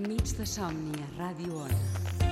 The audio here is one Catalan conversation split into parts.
Nits de somni a Ràdio Ona.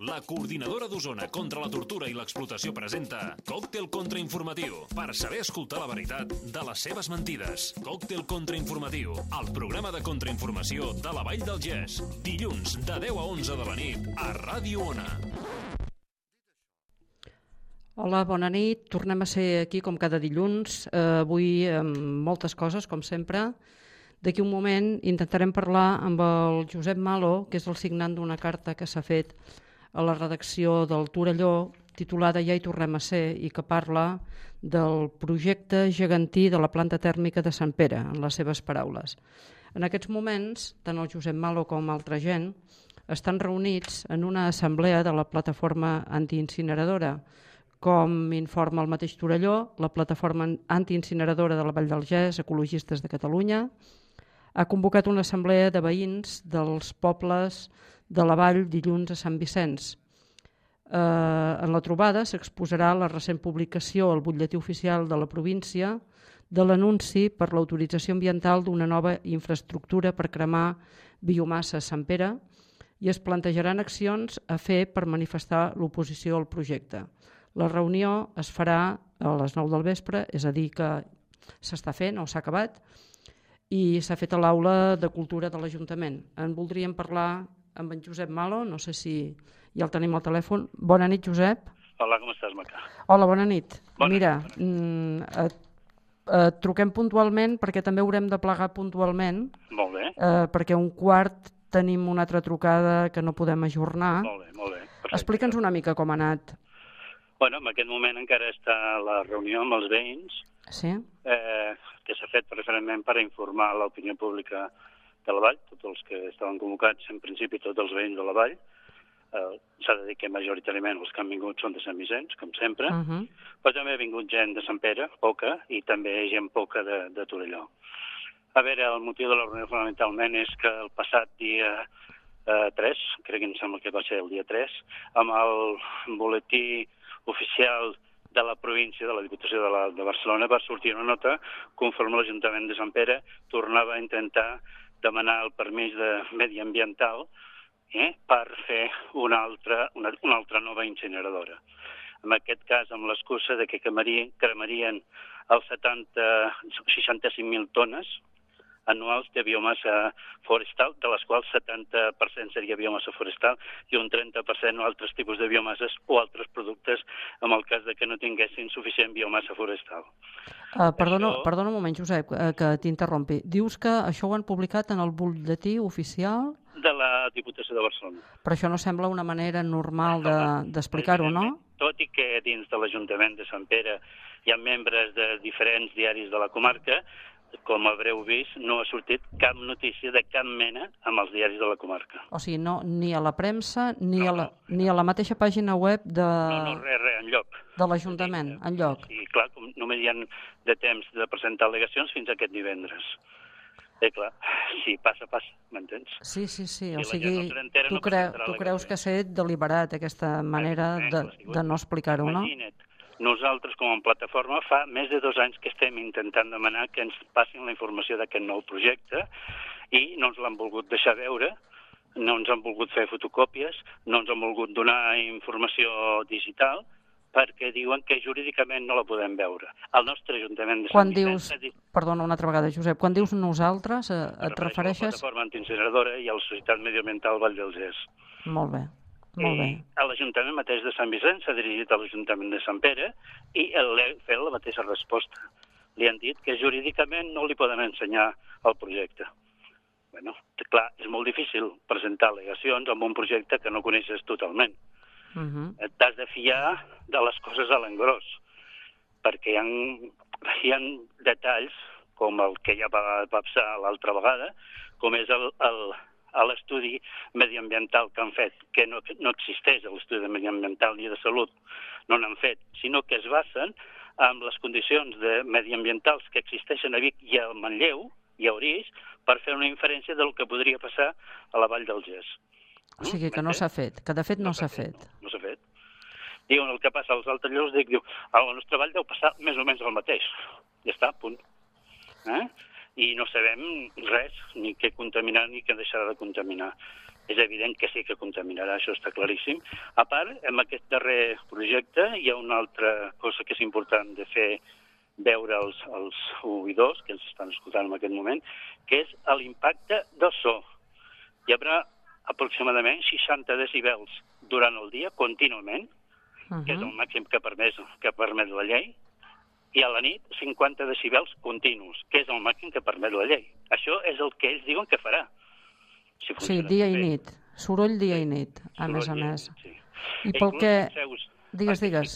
La coordinadora d'Osona contra la tortura i l'explotació presenta Còctel contrainformatiu per saber escoltar la veritat de les seves mentides. Còctel contrainformatiu, el programa de contrainformació de la Vall del Gès. Dilluns de 10 a 11 de la nit a Ràdio Ona. Hola, bona nit. Tornem a ser aquí com cada dilluns. Eh, avui amb moltes coses, com sempre. D'aquí un moment intentarem parlar amb el Josep Malo, que és el signant d'una carta que s'ha fet a la redacció del Torelló, titulada Ja hi tornem a ser, i que parla del projecte gegantí de la planta tèrmica de Sant Pere, en les seves paraules. En aquests moments, tant el Josep Malo com altra gent estan reunits en una assemblea de la plataforma antiincineradora. Com informa el mateix Torelló, la plataforma antiincineradora de la Vall del Gès, Ecologistes de Catalunya, ha convocat una assemblea de veïns dels pobles de la Vall dilluns a Sant Vicenç. Eh, en la trobada s'exposarà la recent publicació al butlletí oficial de la província de l'anunci per l'autorització ambiental d'una nova infraestructura per cremar biomassa a Sant Pere i es plantejaran accions a fer per manifestar l'oposició al projecte. La reunió es farà a les 9 del vespre, és a dir que s'està fent o s'ha acabat, i s'ha fet a l'aula de cultura de l'Ajuntament. En voldríem parlar amb en Josep Malo, no sé si ja el tenim al telèfon. Bona nit, Josep. Hola, com estàs, Maca? Hola, bona nit. Bona Mira, nit. mm, et, et truquem puntualment perquè també haurem de plegar puntualment Molt bé, eh, perquè un quart tenim una altra trucada que no podem ajornar. molt bé, molt bé. Explica'ns una mica com ha anat. Bueno, en aquest moment encara està la reunió amb els veïns, Sí? eh, que s'ha fet preferentment per informar l'opinió pública de la Vall, tots els que estaven convocats, en principi tots els veïns de la Vall. Eh, S'ha de dir que majoritàriament els que han vingut són de Sant Vicenç, com sempre, Uh -huh. però també ha vingut gent de Sant Pere, poca, i també gent poca de, de Torelló. A veure, el motiu de la reunió fonamentalment és que el passat dia eh, 3, crec que em sembla que va ser el dia 3, amb el boletí oficial de la província, de la Diputació de, la, de Barcelona, va sortir una nota conforme l'Ajuntament de Sant Pere tornava a intentar demanar el permís de mediambiental eh, per fer una altra, una, una altra nova incineradora. En aquest cas, amb l'excusa de que cremarien, cremarien els 70, 65.000 tones anuals de biomassa forestal, de les quals 70% seria biomassa forestal i un 30% altres tipus de biomasses o altres productes en el cas de que no tinguessin suficient biomassa forestal. Uh, perdona, Això- perdona un moment, Josep, eh, que t'interrompi. Dius que això ho han publicat en el butlletí oficial, De la Diputació de Barcelona. però això no sembla una manera normal de- d'explicar-ho, de, no? Tot i que dins de l'Ajuntament de Sant Pere hi ha membres de diferents diaris de la comarca, com haureu vist, no ha sortit cap notícia de cap mena amb els diaris de la comarca. O sigui, no, ni a la premsa ni, No, a la, no. ni a la mateixa pàgina web de, No, no, res, res, enlloc. de l'Ajuntament, en lloc. I clar, com només hi ha de temps de presentar al·legacions fins aquest divendres. Eh, clar, si passa, passa, m'entens? Sí, sí, sí. O gent sigui, tu, no cre tu creus que s'ha deliberat aquesta manera Eh, de, clar, si de no explicar-ho, no? Imagina't, nosaltres com a plataforma fa més de dos anys que estem intentant demanar que ens passin la informació d'aquest nou projecte i no ens l'han volgut deixar veure, no ens han volgut fer fotocòpies, no ens han volgut donar informació digital, perquè diuen que jurídicament no la podem veure. El nostre Ajuntament de Sant Quan Vicenç dius, ha dit- perdona una altra vegada, Josep, quan dius nosaltres, eh, et refereixo a la refereixes... plataforma antiincineradora i a la Societat Medioambiental Vall del Gès. Molt bé, molt bé. I a l'Ajuntament mateix de Sant Vicenç s'ha dirigit a l'Ajuntament de Sant Pere i ha fet la mateixa resposta. Li han dit que jurídicament no li poden ensenyar el projecte. Bueno, clar, és molt difícil presentar al·legacions amb un projecte que no coneixes totalment. Uh -huh. T'has de fiar de les coses a l'engròs. perquè hi ha, hi ha detalls, com el que ja va, va passar l'altra vegada, com és el, el, a l'estudi mediambiental que han fet, que no, no existeix l'estudi mediambiental ni de salut, no n'han fet, sinó que es basen en les condicions de mediambientals que existeixen a Vic i a Manlleu i a Orís per fer una inferència del que podria passar a la Vall del Gès. O sigui que no s'ha fet, que de fet no s'ha fet. No s'ha fet. Diuen el que passa als altres llocs, dic, diu, a la nostra vall deu passar més o menys el mateix. Ja està, punt. Eh? I no sabem res, ni què contaminar ni què deixarà de contaminar. És evident que sí que contaminarà, això està claríssim. A part, en aquest darrer projecte hi ha una altra cosa que és important de fer veure als, als oïdors que ens estan escoltant en aquest moment, que és l'impacte del so. Hi haurà aproximadament 60 decibels durant el dia, contínuament, uh -huh. que és el màxim que permet, que permet la llei, i a la nit 50 decibels continus, que és el màxim que permet la llei. Això és el que ells diuen que farà. Si sí, dia i nit. Soroll dia i nit, a Soroll més a i més. Sí. I pel Inclús, que... fixeu-vos, Digues, es digues.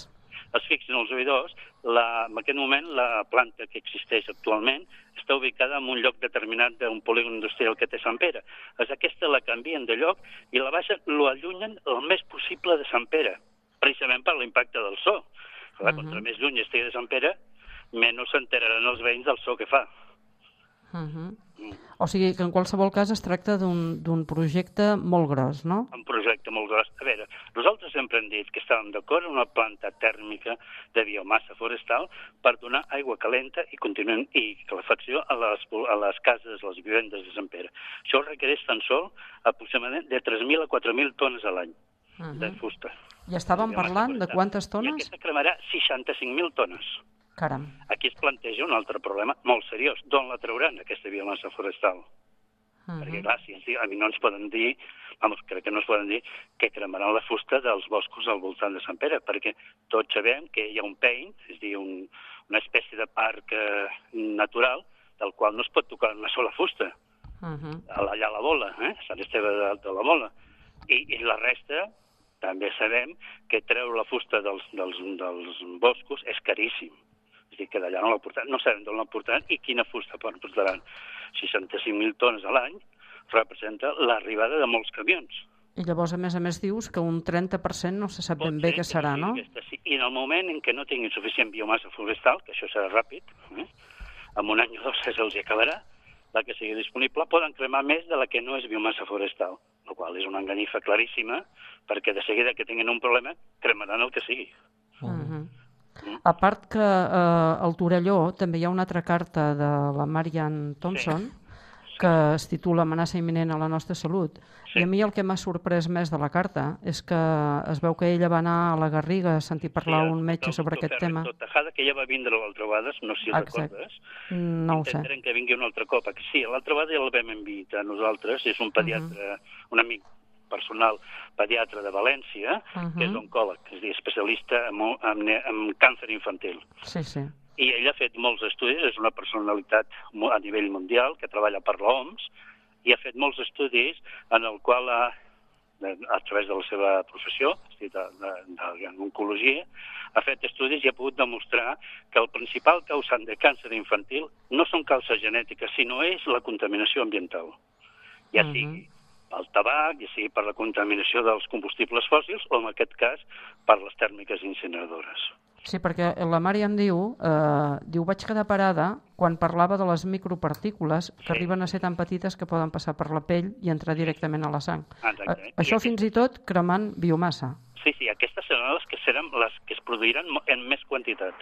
Es fixin els oïdors, la, en aquest moment la planta que existeix actualment està ubicada en un lloc determinat d'un polígon industrial que té Sant Pere. És aquesta la canvien de lloc i la baixen, lo allunyen el més possible de Sant Pere, precisament per l'impacte del so. Clar, Mhm. Contra més lluny estigui de Sant Pere, menys s'enteraran els veïns del so que fa. Uh -huh. Mm. O sigui que en qualsevol cas es tracta d'un projecte molt gros, no? un projecte molt gros. A veure, nosaltres sempre hem dit que estàvem d'acord en una planta tèrmica de biomassa forestal per donar aigua calenta i, continuen, i calefacció a les, a les cases, a les vivendes de Sant Pere. Això requereix tan sol aproximadament de 3.000 a 4.000 tones a l'any Uh de -huh. fusta. I estàvem de biomassa parlant de quantes I tones? aquesta cremarà 65.000 tones. Caram. Aquí es planteja un altre problema molt seriós. D'on la trauran, aquesta biomassa forestal? Uh Perquè, -huh. clar, si ens a mi no ens poden dir, vamos, crec que no ens poden dir que cremaran la fusta dels boscos al voltant de Sant Pere, perquè tots sabem que hi ha un paint, és dir, un, una espècie de parc eh, natural, del qual no es pot tocar una sola fusta, Uh -huh. allà a la bola, eh? Sant Esteve de, de la bola. I, I la resta, també sabem que treure la fusta dels, dels, dels boscos és caríssim. És dir, que d'allà no la portaran, no sabem d'on la portaran i quina fusta portaran. 65.000 tones a l'any representa l'arribada de molts camions. I llavors, a més a més, dius que un 30% no se sap ben bé què serà, no? Aquesta, sí. I en el moment en què no tinguin suficient biomassa forestal, que això serà ràpid, eh? en un any o dos se'ls acabarà, la que sigui disponible, poden cremar més de la que no és biomassa forestal, la qual és una enganyifa claríssima, perquè de seguida que tinguin un problema, cremaran el que sigui. Uh -huh. A part que eh, al Torelló també hi ha una altra carta de la Marian Thompson que es titula Amenaça imminent a la nostra salut. Sí. I a mi el que m'ha sorprès més de la carta és que es veu que ella va anar a la Garriga a sentir parlar Sí, un metge sobre aquest tema. Tejada, que ja va vindre l'altra vegada, no sé si Exacte. recordes. No ho sé. Intentarem que vingui un altre cop. Sí, l'altra vegada ja el vam invitar nosaltres, és un pediatre, un amic personal pediatre de València, que és Mhm. oncòleg, és a dir, especialista en, en, en càncer infantil. Sí, sí. I ell ha fet molts estudis, és una personalitat a nivell mundial que treballa per l'OMS, i ha fet molts estudis en el qual ha, a través de la seva professió, de, de, de, d'oncologia, ha fet estudis i ha pogut demostrar que el principal causant de càncer infantil no són causes genètiques, sinó és la contaminació ambiental. Ja Mhm. sigui pel tabac, ja sigui per la contaminació dels combustibles fòssils, o en aquest cas per les tèrmiques incineradores. Sí, perquè la Mari em diu, eh, diu, vaig quedar parada quan parlava de les micropartícules que Sí. arriben a ser tan petites que poden passar per la pell i entrar directament a la sang. Exactament. Eh, això I fins i tot cremant biomassa. Sí, sí, aquestes seran les que seran les que es produiran en més quantitat.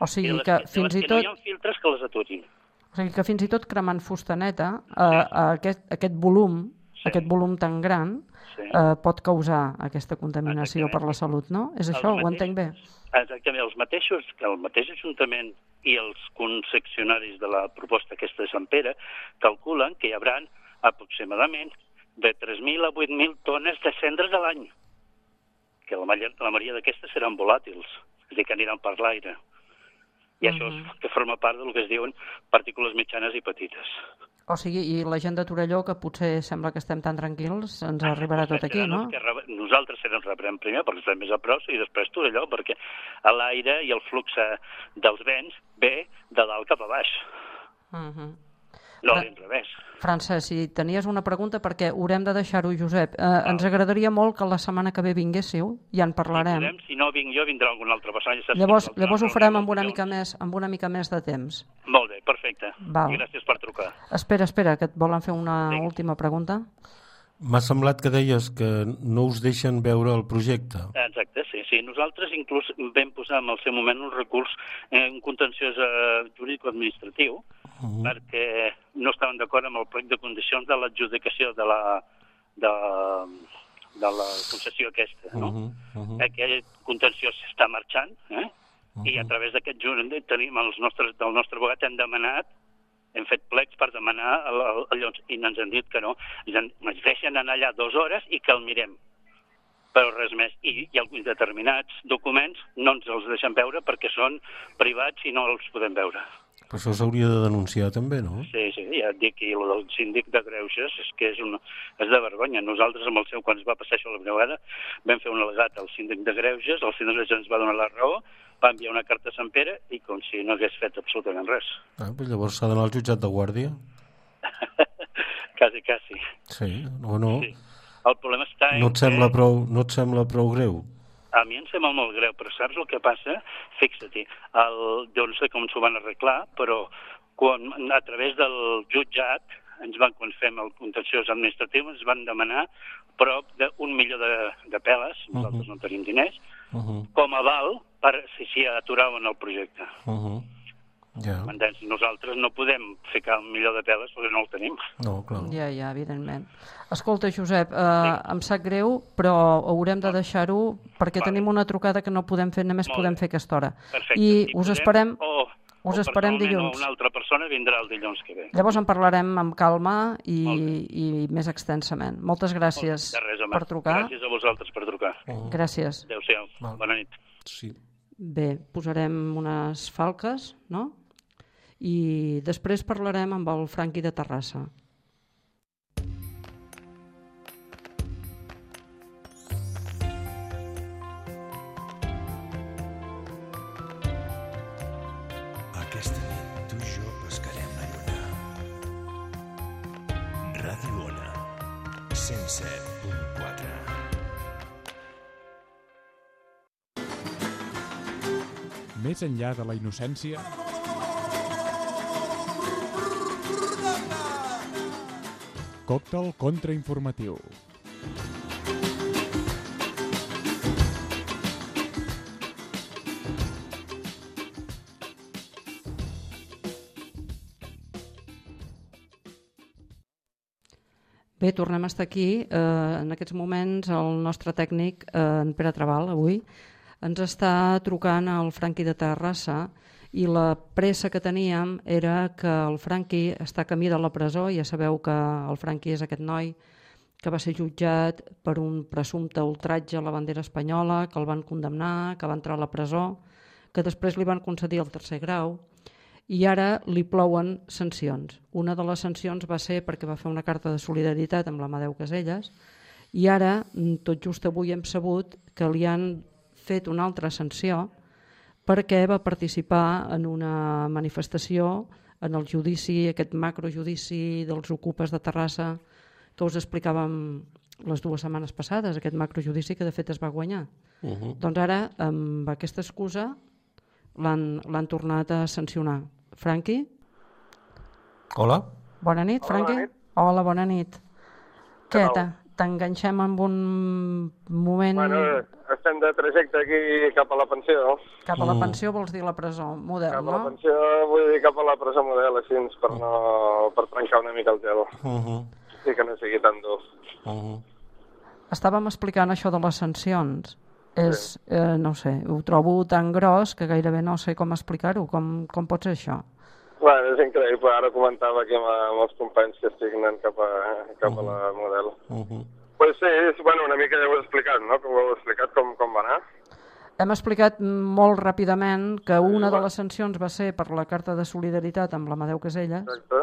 O sigui I que les fins i que tot, no hi ha filtres que les aturin. o sigui que fins i tot cremant fusta neta, eh, aquest, aquest volum, Sí. aquest volum tan gran, Sí. eh, pot causar aquesta contaminació per la salut, no? És això, Els ho entenc bé? Exactament, els mateixos, el mateix Ajuntament i els concessionaris de la proposta aquesta de Sant Pere calculen que hi haurà aproximadament de 3.000 a 8.000 tones de cendres a l'any, que la, la majoria d'aquestes seran volàtils, és a dir, que aniran per l'aire. I això és, que forma part del que es diuen partícules mitjanes i petites. O sigui, i la gent de Torelló, que potser sembla que estem tan tranquils, ens arribarà tot aquí, no? rebe- Nosaltres serem rebrem primer perquè estem més a prop i després Torelló perquè l'aire i el flux eh, dels vents ve de dalt cap a baix, Uh -huh. No l'inrevés. Francesc, si tenies una pregunta, perquè haurem de deixar-ho, Josep. Eh, ens agradaria molt que la setmana que ve vinguéssiu, ja en parlarem. Podem, si no vinc jo, vindrà. Ja saps que Llavors, nosaltres llavors ho farem amb una mica més, amb una mica més de temps. Molt bé, perfecte. Val. I gràcies per trucar. Espera, espera, que et volen fer una Vinga. última pregunta. M'ha semblat que deies que no us deixen veure el projecte. Exacte, sí, sí. Nosaltres inclús vam posar en el seu moment un recurs, eh, un contenciós eh, jurídico-administratiu, uh Mhm. -huh. perquè no estaven d'acord amb el plec de condicions de l'adjudicació de la, de, de la concessió aquesta, no? Mhm, mhm. Aquell contenciós està marxant, eh? i a través d'aquest jurat tenim els nostres, del nostre abogat hem demanat hem fet plecs per demanar el, el, el, llocs i ens han dit que no. Ens deixen anar allà dues hores i que el mirem però res més. I, i alguns determinats documents no ens els deixen veure perquè són privats i no els podem veure. Però això s'hauria de denunciar també, no? Sí, sí, ja et dic, i el del síndic de Greuges és que és, una, és de vergonya. Nosaltres, amb el seu, quan es va passar això la primera vegada, vam fer un al·legat al síndic de Greuges, el síndic de Greuges ens va donar la raó, va enviar una carta a Sant Pere i com si no hagués fet absolutament res. Ah, doncs llavors s'ha d'anar al jutjat de guàrdia? quasi, quasi. Sí, o no? Sí. El problema està en No et sembla que... prou, no et sembla prou greu? A mi em sembla molt greu, però saps el que passa? Fixa-t'hi, el- jo no sé com s'ho van arreglar, però quan, a través del jutjat, ens van, quan fem el contenciós administratiu, ens van demanar prop d'un milió de, de peles, nosaltres no tenim diners, Uh -huh, com a aval per si s'hi aturaven el projecte. uh -huh. Ja? Nosaltres no podem ficar un milió de peles perquè no el tenim. no, clar. Ja, ja, evidentment. Escolta, Josep, eh, em sap greu, però haurem de deixar-ho perquè Vale. tenim una trucada que no podem fer, només Molt podem bé. fer aquesta hora. Perfecte. I us podem- esperem, O, us o esperem dilluns. Una altra persona vindrà el dilluns que ve. Llavors en parlarem amb calma i, Molt i més extensament. Moltes gràcies De res, home. per trucar. Gràcies a vosaltres per trucar. Gràcies. Adéu-siau. Bona nit. Sí. Bé, posarem unes falques, no? I després parlarem amb el Franqui de Terrassa. Aquesta nit tu i jo pescarem la lluna. Ràdio Ona, 107.4. Més enllà de la innocència... Còctel contrainformatiu. Bé, tornem a estar aquí. Eh, en aquests moments el nostre tècnic, eh, en Pere Trabal, avui, ens està trucant al Franqui de Terrassa i la pressa que teníem era que el Franqui està camí de la presó, ja sabeu que el Franqui és aquest noi que va ser jutjat per un presumpte ultratge a la bandera espanyola, que el van condemnar, que va entrar a la presó, que després li van concedir el tercer grau, i ara li plouen sancions. Una de les sancions va ser perquè va fer una carta de solidaritat amb l'Amadeu Caselles i ara, tot just avui hem sabut que li han fet una altra sanció perquè va participar en una manifestació en el judici, aquest macrojudici dels ocupes de Terrassa que us explicàvem les dues setmanes passades, aquest macrojudici que de fet es va guanyar. Uh -huh. Doncs ara, amb aquesta excusa, l'han l'han tornat a sancionar. Franqui? Hola? Bona nit, Franqui? bona nit. Hola, bona nit. Què, tal? T'enganxem amb un moment Bueno, estem de trajecte aquí cap a la pensió. cap a la pensió, vols dir la presó, model, Cap a la no? pensió vull dir cap a la presó model, així, per, no, per trencar una mica el gel. Uh -huh. I que no sigui tan dur. Uh -huh. Estàvem explicant això de les sancions. És, eh, no ho sé, ho trobo tan gros que gairebé no sé com explicar-ho. Com, com pot ser això? Bueno, és increïble. Ara comentava aquí amb, amb els companys que estic anant cap a, cap a la model. Uh -huh. Pues sí, és, bueno, una mica ja ho he explicat, no? Com ho heu explicat, com, com va anar. Hem explicat molt ràpidament que una de les sancions va ser per la carta de solidaritat amb l'Amadeu Caselles Exacte.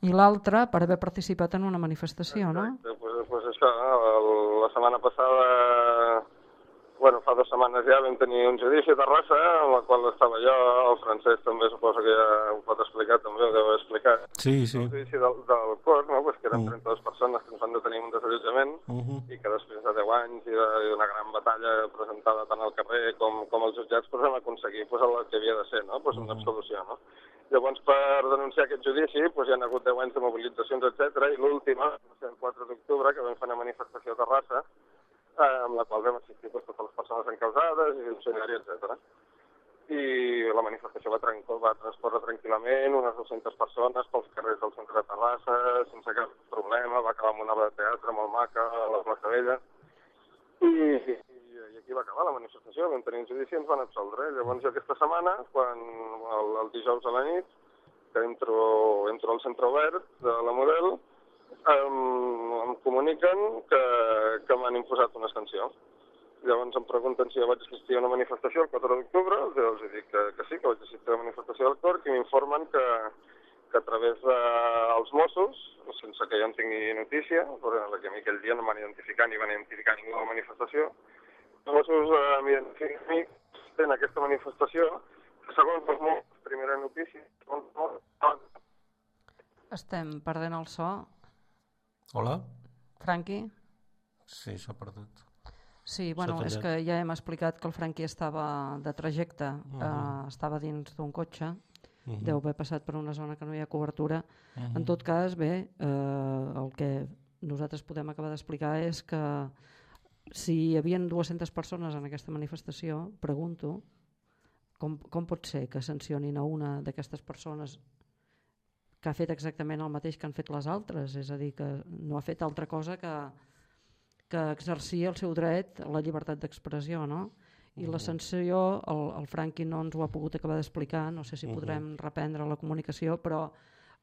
i l'altre per haver participat en una manifestació, no? Exacte, pues, pues això, el, la setmana passada, bueno, fa dues setmanes ja vam tenir un judici a Terrassa, en la qual estava jo, el francès també suposo que ja ho pot explicar, també ho deu haver explicat. Sí, sí. El judici del, del cor, no? pues que eren 32 persones que ens van detenir en un desallotjament Uh -huh. i que després de 10 anys i d'una gran batalla presentada tant al carrer com, com als jutjats pues, vam aconseguir pues, el que havia de ser, no? pues, una absolució. No? Llavors, per denunciar aquest judici, pues, hi ha hagut 10 anys de mobilitzacions, etc i l'última, el 4 d'octubre, que vam fer una manifestació a Terrassa, eh, amb la qual vam assistir pues, totes les persones encausades i funcionaris, etc. I la manifestació va, trenco, va transcorrer tranquil·lament, unes 200 persones pels carrers del centre de Terrassa, sense cap problema, va acabar amb una obra de teatre molt maca a la plaça Vella, i, i, i aquí va acabar la manifestació, vam tenir un judici i ens van absoldre. Llavors jo aquesta setmana, quan el, el dijous a la nit, que entro, entro al centre obert de la Model, em, em comuniquen que, que m'han imposat una sanció. Llavors em pregunten si jo vaig assistir a una manifestació el 4 d'octubre, jo els dic que, que sí, que vaig assistir a una manifestació del CORC i m'informen que, que a través dels de, Mossos, sense que jo en tingui notícia, perquè a mi aquell dia no em van identificar ni van identificar ningú a la manifestació, els Mossos eh, m'identifiquen en aquesta manifestació, que segons els Mossos, primera notícia, segons els Mossos, Estem perdent el so. Hola? Franqui? Sí, s'ha perdut. Sí, bueno, és que ja hem explicat que el Franqui estava de trajecte, Mhm. eh, estava dins d'un cotxe, Mhm. deu haver passat per una zona que no hi ha cobertura. Mhm. En tot cas, bé, eh, el que nosaltres podem acabar d'explicar és que si hi havia 200 persones en aquesta manifestació, pregunto, com, com pot ser que sancionin a una d'aquestes persones que ha fet exactament el mateix que han fet les altres, és a dir, que no ha fet altra cosa que, que exercir el seu dret a la llibertat d'expressió, no? I la sanció, el, el Franqui no ens ho ha pogut acabar d'explicar, no sé si Mhm. podrem reprendre la comunicació, però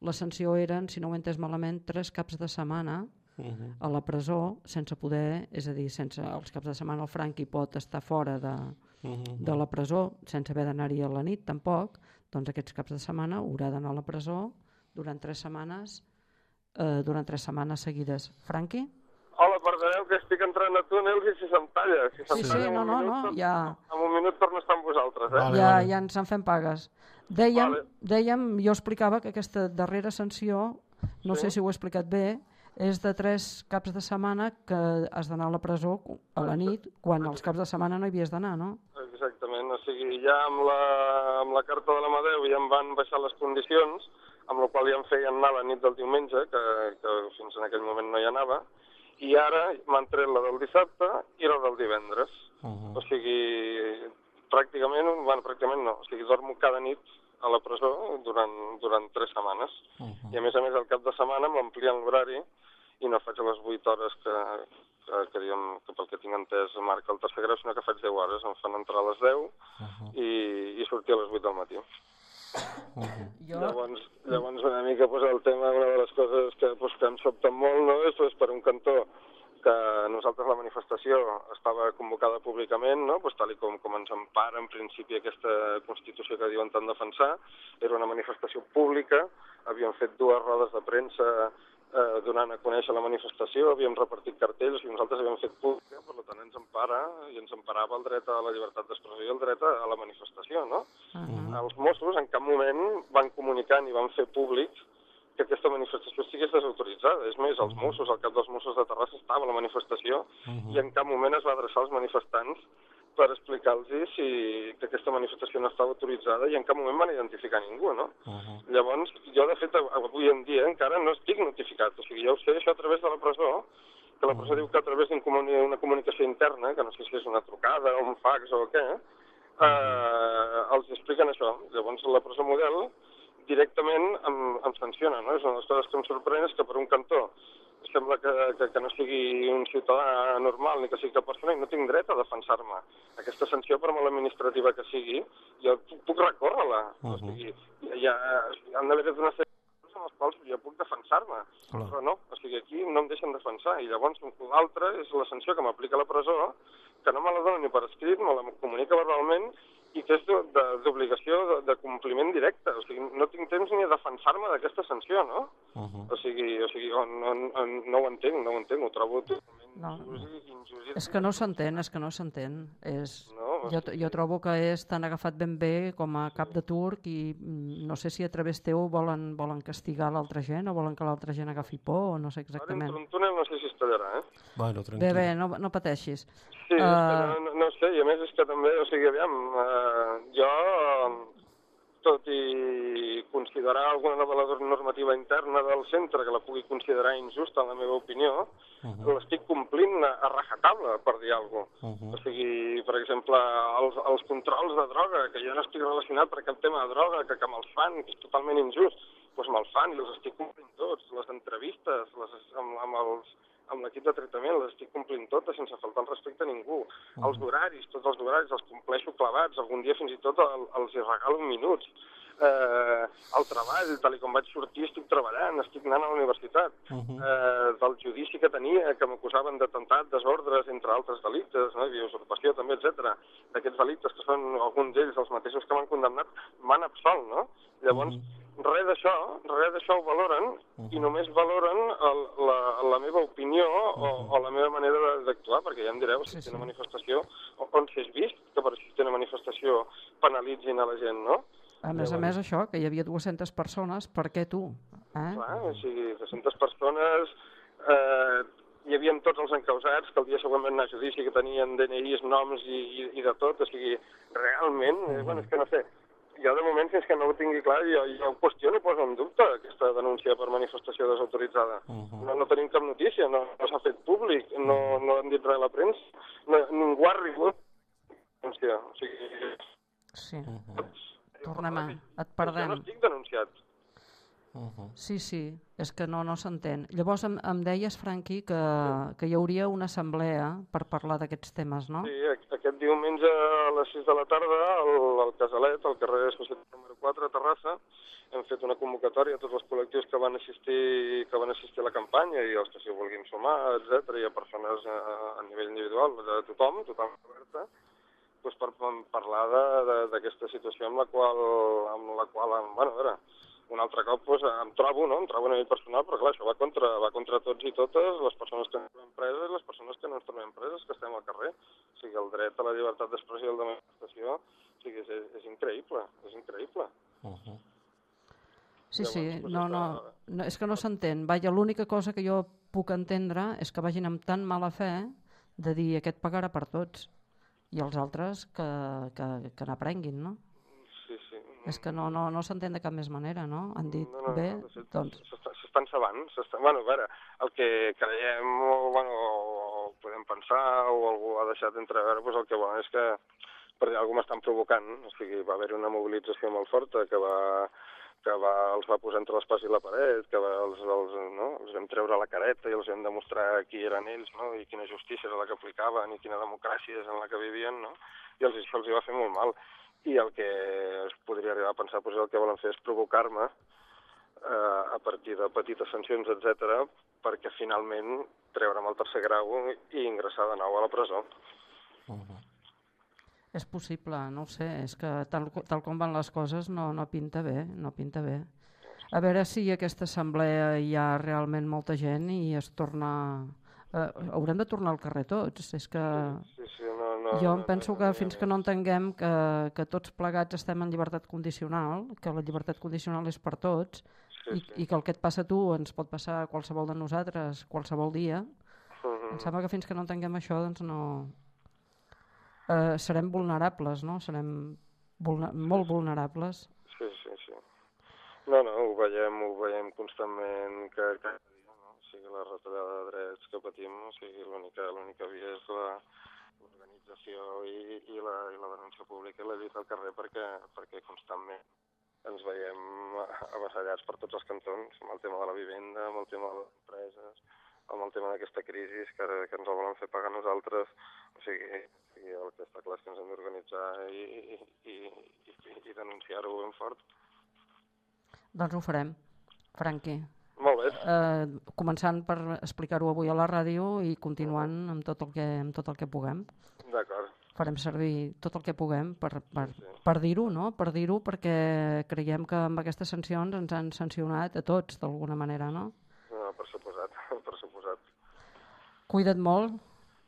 la sanció eren, si no ho he entès malament, tres caps de setmana Mhm. a la presó sense poder, és a dir, sense els caps de setmana el Franqui pot estar fora de, Mhm. de la presó sense haver d'anar-hi a la nit tampoc, doncs aquests caps de setmana haurà d'anar a la presó durant tres setmanes eh, durant tres setmanes seguides. Franqui? Hola, perdoneu que estic entrant a túnels i si se'm talla. Si se'm Sí, talla sí, no, no, minut, no, ja, En un minut torno a estar amb vosaltres, eh? Vale, ja, vale. ja ens en fem pagues. Dèiem, Vale. dèiem, jo explicava que aquesta darrera sanció, no Sí. sé si ho he explicat bé, és de tres caps de setmana que has d'anar a la presó a la nit, quan els caps de setmana no hi havies d'anar, no? Exactament, o sigui, ja amb la, amb la carta de l'Amadeu ja em van baixar les condicions, amb la qual ja em feien anar la nit del diumenge, que, que fins en aquell moment no hi anava, i ara m'han tret la del dissabte i la del divendres. Mhm. O sigui, pràcticament, bueno, pràcticament no, o sigui, dormo cada nit a la presó durant, durant tres setmanes. Mhm. I a més a més, al cap de setmana m'amplien l'horari i no faig les 8 hores que, que, que, diguem, que pel que tinc entès marca el tercer grau, sinó que faig 10 hores. Em fan entrar a les 10 Mhm. i, i sortir a les 8 del matí. Mhm. Jo, Llavors, llavors una mica pues, el tema, una de les coses que, pues, que em sobten molt, no? és pues, per un cantó que nosaltres la manifestació estava convocada públicament, no? pues, tal i com, com ens empara en principi aquesta Constitució que diuen tant defensar, era una manifestació pública, havíem fet dues rodes de premsa eh, donant a conèixer la manifestació, havíem repartit cartells i nosaltres havíem fet pública, per tant ens empara i ens emparava el dret a la llibertat d'expressió i el dret a, la manifestació, no? uh -huh. Els Mossos en cap moment van comunicar ni van fer públic que aquesta manifestació estigués desautoritzada. És més, els Mossos, el cap dels Mossos de Terrassa estava a la manifestació i en cap moment es va adreçar als manifestants per explicar-los si, que aquesta manifestació no estava autoritzada i en cap moment van identificar ningú, no? Mhm. Llavors, jo de fet avui en dia encara no estic notificat, o sigui, jo ho sé això a través de la presó, que la presó diu que a través d'una comuni una comunicació interna, que no sé si és una trucada o un fax o què, eh, els expliquen això. Llavors la presó model directament em, em sanciona, no? És una de les coses que em sorprèn és que per un cantó sembla que, que, que no sigui un ciutadà normal ni que sigui cap persona i no tinc dret a defensar-me. Aquesta sanció, per molt administrativa que sigui, jo puc- puc recórrer-la. O Mhm. sigui, ja, han d'haver una sèrie amb les quals jo puc defensar-me. Però no, o sigui, aquí no em deixen defensar. I llavors l'altra és la sanció que m'aplica la presó, que no me la dona ni per escrit, me la comunica verbalment, i que és d'obligació de, de compliment directe. O sigui, no tinc temps ni a defensar-me d'aquesta sanció, no? Uh -huh. O sigui, o sigui no, no, no, no ho entenc, no ho entenc, ho trobo totalment No. injust i injust. És que no s'entén, és que no s'entén. És... No, Jo, jo trobo que és tan agafat ben bé com a cap de turc i mm, no sé si a través teu volen, volen castigar l'altra gent o volen que l'altra gent agafi por o no sé Ara exactament. entro un túnel, no sé si es tallarà, eh? Bueno, Bé, tranquil. bé, no, no pateixis. Sí, uh... No, no, no sé, i a més és que també, o sigui, aviam, eh, jo, tot i considerar alguna la normativa interna del centre que la pugui considerar injusta, en la meva opinió, uh -huh. l'estic complint a, a rajatable, per dir alguna cosa. Uh -huh. O sigui, per exemple, els, els controls de droga, que jo no estic relacionat per cap tema de droga, que, que me'ls fan, que és totalment injust, doncs me'ls fan i els estic complint tots. Les entrevistes les, amb, amb els amb l'equip de tractament les estic complint totes sense faltar el respecte a ningú. Uh -huh. Els horaris, tots els horaris els compleixo clavats, algun dia fins i tot el, els hi regalo minuts. Eh, el treball, tal com vaig sortir, estic treballant, estic anant a la universitat. Uh -huh. Eh, del judici que tenia, que m'acusaven d'atemptat, desordres, entre altres delictes, no? i usurpació també, etc. D'aquests delictes, que són alguns d'ells els mateixos que m'han condemnat, m'han absolt, no? Llavors, uh -huh. Res d'això, res d'això ho valoren, uh -huh. i només valoren el, la, la meva opinió uh -huh. o, o la meva manera de- d'actuar, perquè ja em direu, si Sí, sí. una manifestació, on s'és vist que per assistir a una manifestació penalitzin a la gent, no? A més a més, això, que hi havia 200 persones, per què tu? Eh? Clar, o sigui, 200 persones, eh, hi havia tots els encausats, que el dia següent van anar a judici, que tenien DNIs, noms i, i, i de tot, o sigui, realment, eh, bueno, és que no sé, jo de moment fins que no ho tingui clar, jo, jo ho qüestiono i poso en dubte aquesta denúncia per manifestació desautoritzada. Uh -huh. No, no tenim cap notícia, no, no s'ha fet públic, no, no han dit res a la premsa, no, ningú ha rigut denúncia, o sigui... Sí. Uh -huh. Tornem a... Et Jo no perdem. estic denunciat. Uh -huh. Sí, sí, és que no, no s'entén. Llavors em, em deies, Franqui, que, que hi hauria una assemblea per parlar d'aquests temes, no? Sí, aquest diumenge a les 6 de la tarda al, al Casalet, al carrer Societat número 4 a Terrassa, hem fet una convocatòria a tots els col·lectius que van assistir que van assistir a la campanya i els que s'hi vulguin sumar, etc i a persones a, a nivell individual, de tothom, tothom oberta, doncs per, per parlar de- de- d'aquesta situació amb la qual, amb la qual bueno, a veure, un altre cop doncs, em trobo, no? em trobo a nivell personal, però clar, això va contra, va contra tots i totes, les persones que ens trobem preses i les persones que no ens trobem preses, que estem al carrer. O sigui, el dret a la llibertat d'expressió i de manifestació, o sigui, és, és, és increïble, és increïble. Uh -huh. Sí, sí, doncs no, no, no, és que no s'entén. Vaja, l'única cosa que jo puc entendre és que vagin amb tan mala fe de dir aquest pagarà per tots i els altres que, que, que n'aprenguin, no? És que no, no, no s'entén de cap més manera, no? Han dit, No, no, bé, no, doncs... S'estan sabant. Bueno, a veure, el que creiem o, bueno, o podem pensar o algú ha deixat entreveure, doncs el que volen és que per dir alguna cosa m'estan provocant, o sigui, va haver una mobilització molt forta que va que va, els va posar entre l'espàs i la paret, que va, els, els, no? els vam treure la careta i els vam demostrar qui eren ells no? i quina justícia era la que aplicaven i quina democràcia és en la que vivien, no? i els, això els hi va fer molt mal. I el que es podria arribar a pensar doncs, el que volen fer és provocar-me eh, a partir de petites sancions, etc, perquè finalment treure'm el tercer grau i ingressar de nou a la presó. Uh -huh. És possible, no ho sé, és que tal, tal com van les coses no, no pinta bé, no pinta bé. A veure si aquesta assemblea hi ha realment molta gent i es torna... Eh, haurem de tornar al carrer tots, és que... Sí, sí, no, Jo em penso que fins que no entenguem que, que tots plegats estem en llibertat condicional, que la llibertat condicional és per tots, Sí, i, sí. i que el que et passa a tu ens pot passar a qualsevol de nosaltres, qualsevol dia, Mhm. em sembla que fins que no entenguem això, doncs no... Eh, serem vulnerables, no? Serem vulna molt vulnerables. Sí, sí, sí. No, no, ho veiem, ho veiem constantment que cada dia, no? O sigui, la retallada de drets que patim, o sigui, l'única via és la l'organització i, i, la, i la denúncia pública i la lluita al carrer perquè, perquè constantment ens veiem avasallats per tots els cantons amb el tema de la vivenda, amb el tema de les empreses, amb el tema d'aquesta crisi que, que ens el volen fer pagar nosaltres. O sigui, sigui, el que està clar és que ens hem d'organitzar i, i, i, i, i denunciar-ho ben fort. Doncs ho farem, Franqui. Molt bé. Eh, començant per explicar-ho avui a la ràdio i continuant amb tot el que, amb tot el que puguem. D'acord. farem servir tot el que puguem per, per, Sí, per dir-ho, no? Per dir-ho perquè creiem que amb aquestes sancions ens han sancionat a tots d'alguna manera, no? No, per suposat, per suposat. Cuida't molt.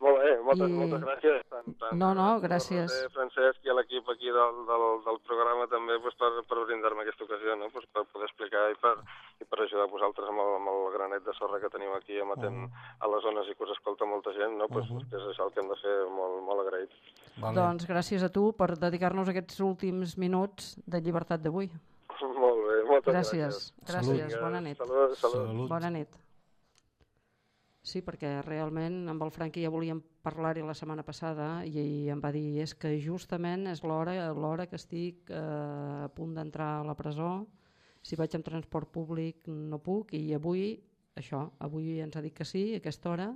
Molt bé, moltes, I- moltes gràcies. Tant, tant, No, no, a gràcies. Roser, Francesc i a l'equip aquí del, del, del programa també pues, per, per brindar-me aquesta ocasió, no? pues, per poder explicar i per, i per ajudar vosaltres amb el, amb el granet de sorra que tenim aquí emetent a les zones i que us escolta molta gent, no? pues, que és això el que hem de fer molt, molt agraït. Vale. Doncs gràcies a tu per dedicar-nos aquests últims minuts de llibertat d'avui. molt bé, moltes Gràcies. gràcies. Gràcies, Vinga, bona nit. Salut, salut. Salut. Bona nit. Sí, perquè realment amb el Franqui ja volíem parlar-hi la setmana passada i em va dir és que justament és l'hora l'hora que estic eh, a punt d'entrar a la presó, si vaig amb transport públic no puc i avui, això, avui ens ha dit que sí, a aquesta hora,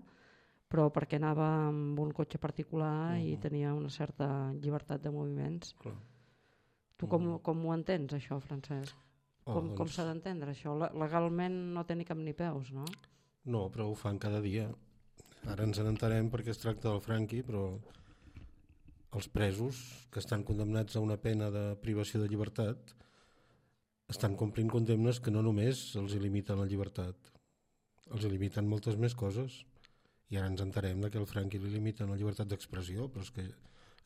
però perquè anava amb un cotxe particular i tenia una certa llibertat de moviments. Clar. Tu com, com ho entens, això, Francesc? Oh, Com, com doncs- s'ha d'entendre, això? Le- Legalment no té ni cap ni peus, no? No, però ho fan cada dia. Ara ens n'entenem perquè es tracta del Franqui, però els presos que estan condemnats a una pena de privació de llibertat estan complint condemnes que no només els limiten la llibertat, els limiten moltes més coses. I ara ens enterem de que al Franqui li limiten la llibertat d'expressió, però és que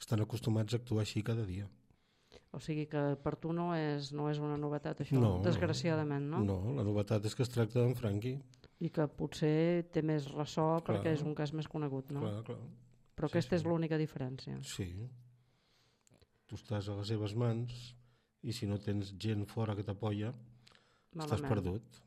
estan acostumats a actuar així cada dia. O sigui que per tu no és, no és una novetat això, No, desgraciadament, no? No, la novetat és que es tracta d'en Franqui. I que potser té més ressò Clar. perquè és un cas més conegut, no? Clar, clar. Però Sí, aquesta sí. és l'única diferència. Sí. Tu estàs a les seves mans i si no tens gent fora que t'apoya, estàs perdut.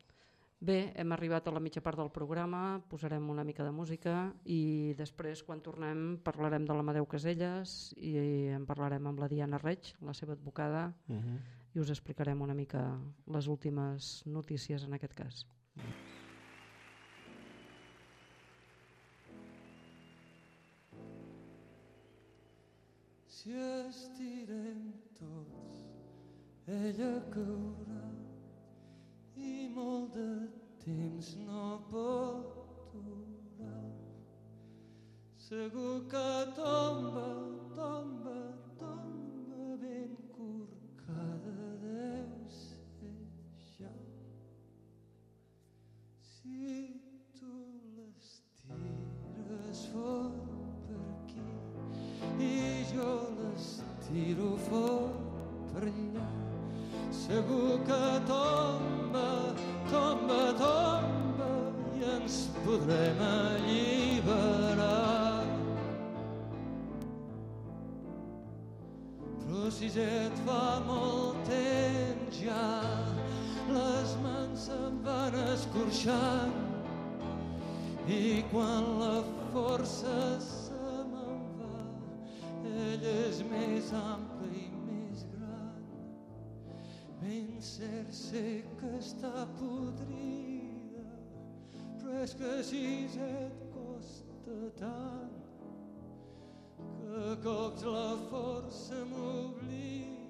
Bé, hem arribat a la mitja part del programa, posarem una mica de música i després, quan tornem, parlarem de l'Amadeu Caselles i en parlarem amb la Diana Reig, la seva advocada, Uh -huh. i us explicarem una mica les últimes notícies en aquest cas. Si estirem tots, ella caurà i molt de temps no pot durar. Segur que tomba, tomba, tiro fort per allà. Segur que tomba, tomba, tomba i ens podrem alliberar. Però si ja et fa molt temps ja, les mans se'n van escorxant i quan la força ell és més ample i més gran. Ben cert sé que està podrida, però és que així et costa tant que cops la força m'oblida.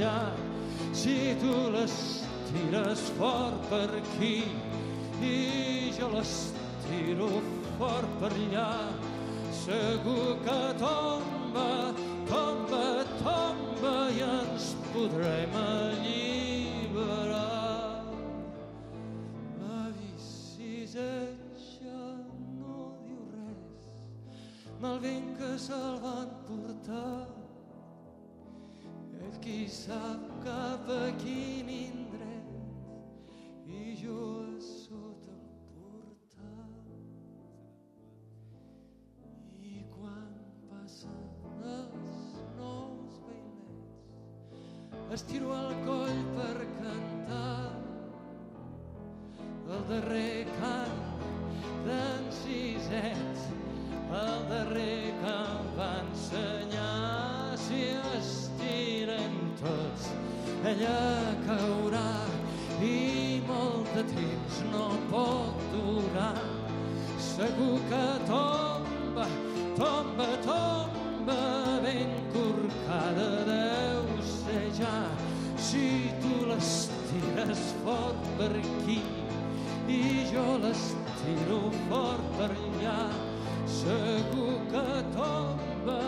Ser ja. Si tu les tires fort per aquí i jo les tiro fort per allà, segur que tomba, tomba, tomba i ens podrem alliberar. L'avi Siset ja no diu res, mal vent que se'l van portar. Qui sap cap a quin indret i jo a sota el portal. I quan passen els nous veïnets estiro el coll corcada deu ser ja. Si tu les tires fort per aquí i jo les tiro fort per allà, segur que tomba,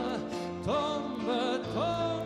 tomba, tomba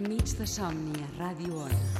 Nits de somni a Ràdio Ona.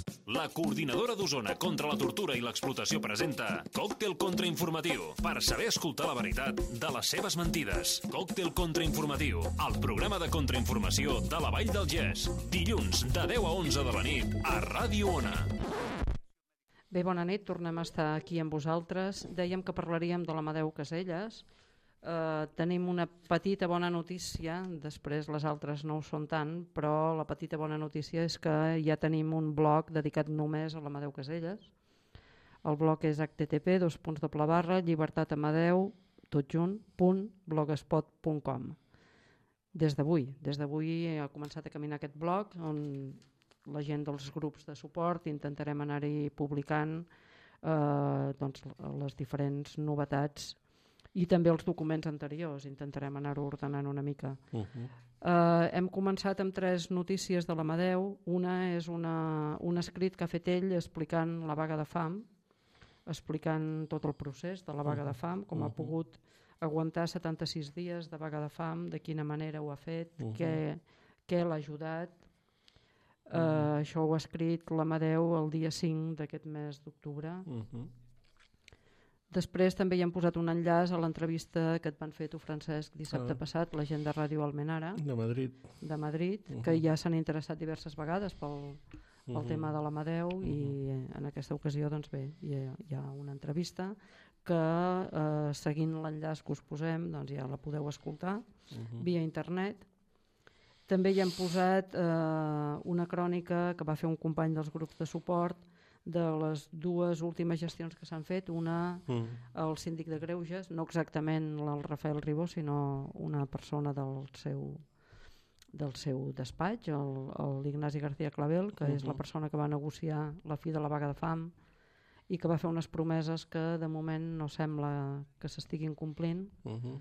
La coordinadora d'Osona contra la tortura i l'explotació presenta Còctel contrainformatiu per saber escoltar la veritat de les seves mentides. Còctel contrainformatiu, el programa de contrainformació de la Vall del Gès. Dilluns, de 10 a 11 de la nit, a Ràdio Ona. Bé, bona nit, tornem a estar aquí amb vosaltres. Dèiem que parlaríem de l'Amadeu Caselles. Eh, tenim una petita bona notícia, després les altres no ho són tant, però la petita bona notícia és que ja tenim un blog dedicat només a l'Amadeu Caselles. El blog és http dos punts doble barra llibertatamadeu tot junt, punt, blogspot.com. Des d'avui, des d'avui ha començat a caminar aquest blog on la gent dels grups de suport intentarem anar-hi publicant eh, doncs, les diferents novetats i també els documents anteriors, intentarem anar-ho ordenant una mica. Uh -huh. Eh, hem començat amb tres notícies de l'Amadeu. Una és una, un escrit que ha fet ell explicant la vaga de fam, explicant tot el procés de la vaga de fam, com uh -huh. ha pogut aguantar 76 dies de vaga de fam, de quina manera ho ha fet, uh -huh. què, què l'ha ajudat. Uh, uh -huh. Això ho ha escrit l'Amadeu el dia 5 d'aquest mes d'octubre. Uh -huh. Després també hi hem posat un enllaç a l'entrevista que et van fer tu, Francesc, dissabte Ah. passat, la gent de Ràdio Almenara, De Madrid. de Madrid, Uh -huh. que ja s'han interessat diverses vegades pel, pel Uh -huh. tema de l'Amadeu i en aquesta ocasió doncs bé, hi ha, hi ha una entrevista que eh, seguint l'enllaç que us posem doncs ja la podeu escoltar Uh -huh. via internet. També hi hem posat eh, una crònica que va fer un company dels grups de suport de les dues últimes gestions que s'han fet, una Mm. el síndic de Greuges, no exactament el Rafael Ribó, sinó una persona del seu del seu despatx, l'Ignasi García Clavel, que és la Mhm. persona que va negociar la fi de la vaga de fam i que va fer unes promeses que de moment no sembla que s'estiguin complint Uh -huh.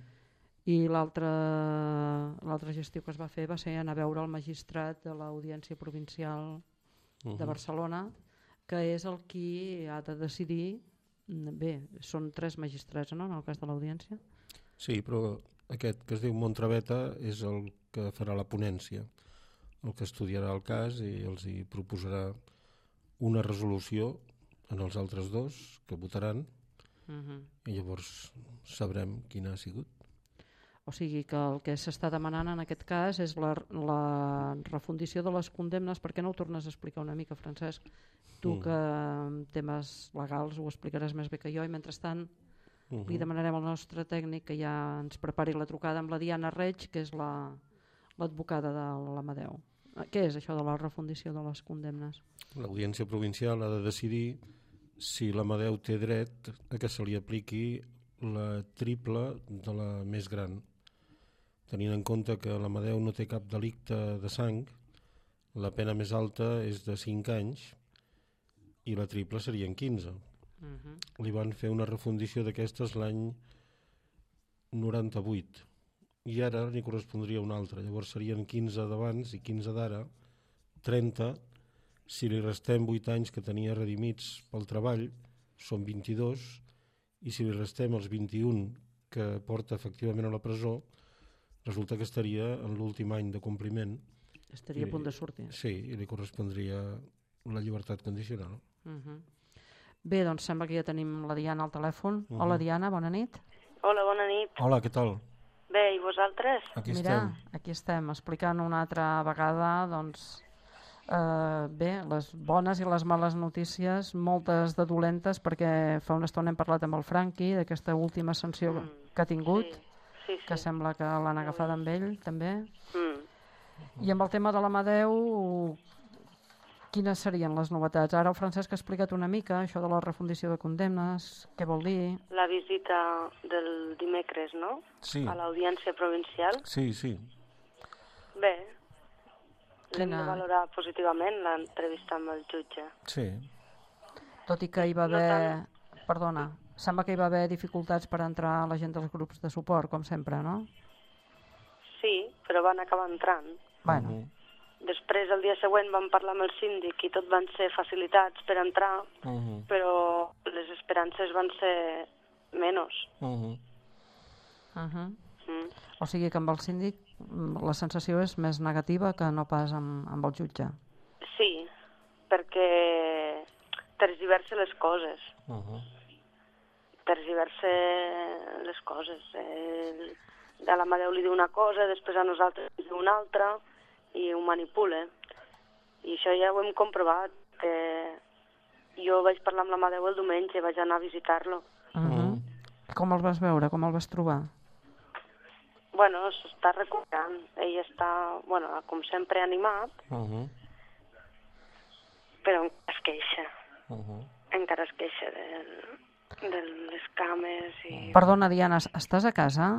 i l'altra gestió que es va fer va ser anar a veure el magistrat de l'Audiència Provincial Uh de -huh. Barcelona, que és el qui ha de decidir, bé, són tres magistrats, no?, en el cas de l'Audiència. Sí, però aquest que es diu Montraveta és el que farà la ponència, el que estudiarà el cas i els hi proposarà una resolució en els altres dos que votaran Uh -huh. i llavors sabrem quina ha sigut. O sigui que el que s'està demanant en aquest cas és la, la refundició de les condemnes. Per què no ho tornes a explicar una mica, Francesc? Tu Mm. que en temes legals ho explicaràs més bé que jo i mentrestant Uh li -huh. demanarem al nostre tècnic que ja ens prepari la trucada amb la Diana Reig, que és la- l'advocada de l'Amadeu. Eh, Què és això de la refundició de les condemnes? L'Audiència Provincial ha de decidir si l'Amadeu té dret a que se li apliqui la triple de la més gran. Tenint en compte que l'Amadeu no té cap delicte de sang la pena més alta és de 5 anys i la triple serien 15. Mhm. Li van fer una refundició d'aquestes l'any 98 i ara li correspondria una altra. Llavors serien 15 d'abans i 15 d'ara, 30. Si li restem 8 anys que tenia redimits pel treball, són 22, i si li restem els 21 que porta efectivament a la presó, resulta que estaria en l'últim any de compliment. Estaria a punt de sortir. Sí, i li correspondria la llibertat condicional. Uh -huh. Bé, doncs sembla que ja tenim la Diana al telèfon. Mhm. Hola, Diana, bona nit. Hola, bona nit. Hola, què tal? Bé, i vosaltres? Aquí Mira, estem. aquí estem, explicant una altra vegada, doncs, eh, bé, les bones i les males notícies, moltes de dolentes, perquè fa una estona hem parlat amb el Franqui d'aquesta última sanció Mm, que ha tingut, sí, sí, sí. que sembla que l'han agafada amb ell, també. Mm. I amb el tema de l'Amadeu, quines serien les novetats? Ara el Francesc ha explicat una mica això de la refundició de condemnes, què vol dir? La visita del dimecres, no? Sí. A l'audiència provincial. Sí, sí. Bé, l'hem de valorar positivament, l'entrevista amb el jutge. Sí. Tot i que hi va No haver... Perdona, sembla que hi va haver dificultats per entrar la gent dels grups de suport, com sempre, no? Sí, però van acabar entrant. Bueno, Després, el dia següent, vam parlar amb el síndic i tot van ser facilitats per entrar, Uh -huh. però les esperances van ser menys. Uh -huh. uh -huh. Mm. o sigui que amb el síndic mm, la sensació és més negativa que no pas amb, amb el jutge. Sí, perquè tergiversa les coses. Uh -huh. Tergiversa les coses. Eh, a l'Amadeu li diu una cosa, després a nosaltres li diu una altra, i ho manipula. I això ja ho hem comprovat, que jo vaig parlar amb l'Amadeu el diumenge, vaig anar a visitar-lo. Uh -huh. Com el vas veure? Com el vas trobar? Bueno, s'està recuperant. Ell està, bueno, com sempre, animat, Uh -huh. però es queixa. Uh -huh. Encara es queixa de, de les cames i... Perdona, Diana, es- estàs a casa?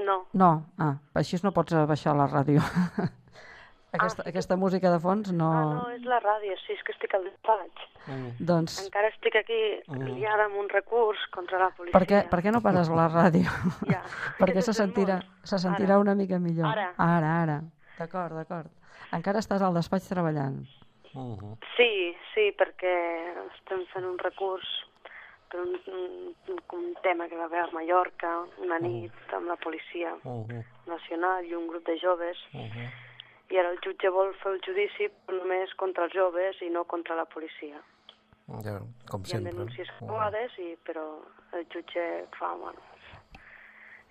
No, No, ah, així no pots eh, baixar la ràdio. aquesta, aquesta música de fons no... ah, no, és la ràdio, sí, és que estic al despatx. Doncs Encara estic aquí liada amb un recurs contra la policia. per què, per què no pares la ràdio? Ja. Perquè se sentirà, se sentirà Ara. una mica millor. Ara. Ara, ara. D'acord, d'acord. Encara estàs al despatx treballant. Uh -huh. Sí, sí, perquè estem fent un recurs per un, un, un tema que va haver a Mallorca una nit amb la policia Uh -huh. nacional i un grup de joves Uh -huh. i ara el jutge vol fer el judici només contra els joves i no contra la policia. Ja, com Hi ha sempre. denúncies Uh -huh. creuades, i, però el jutge fa, bueno,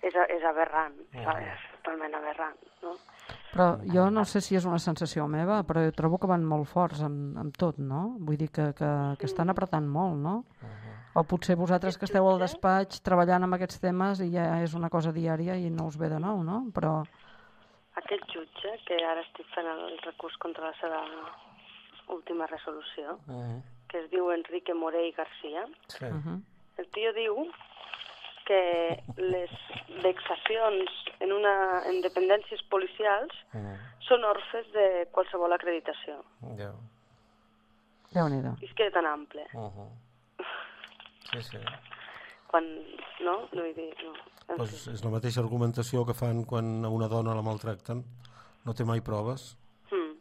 és, és aberrant, Ah. és totalment aberrant, no? Però jo no sé si és una sensació meva, però jo trobo que van molt forts amb, amb tot, no? Vull dir que, que, que estan apretant molt, no? O potser vosaltres que esteu al despatx treballant amb aquests temes i ja és una cosa diària i no us ve de nou, no? Però Aquest jutge, que ara estic fent el recurs contra la seva última resolució, Uh -huh. que es diu Enrique Morey García, Sí. uh -huh. el tio diu que les vexacions en, una, en dependències policials Uh -huh. són orfes de qualsevol acreditació. Ja. Déu-n'hi-do. I és que és tan ample. Uh -huh. Sí, sí. Quan, no? No vull dir, no. Pues és la mateixa argumentació que fan quan a una dona la maltracten. No té mai proves. Mm.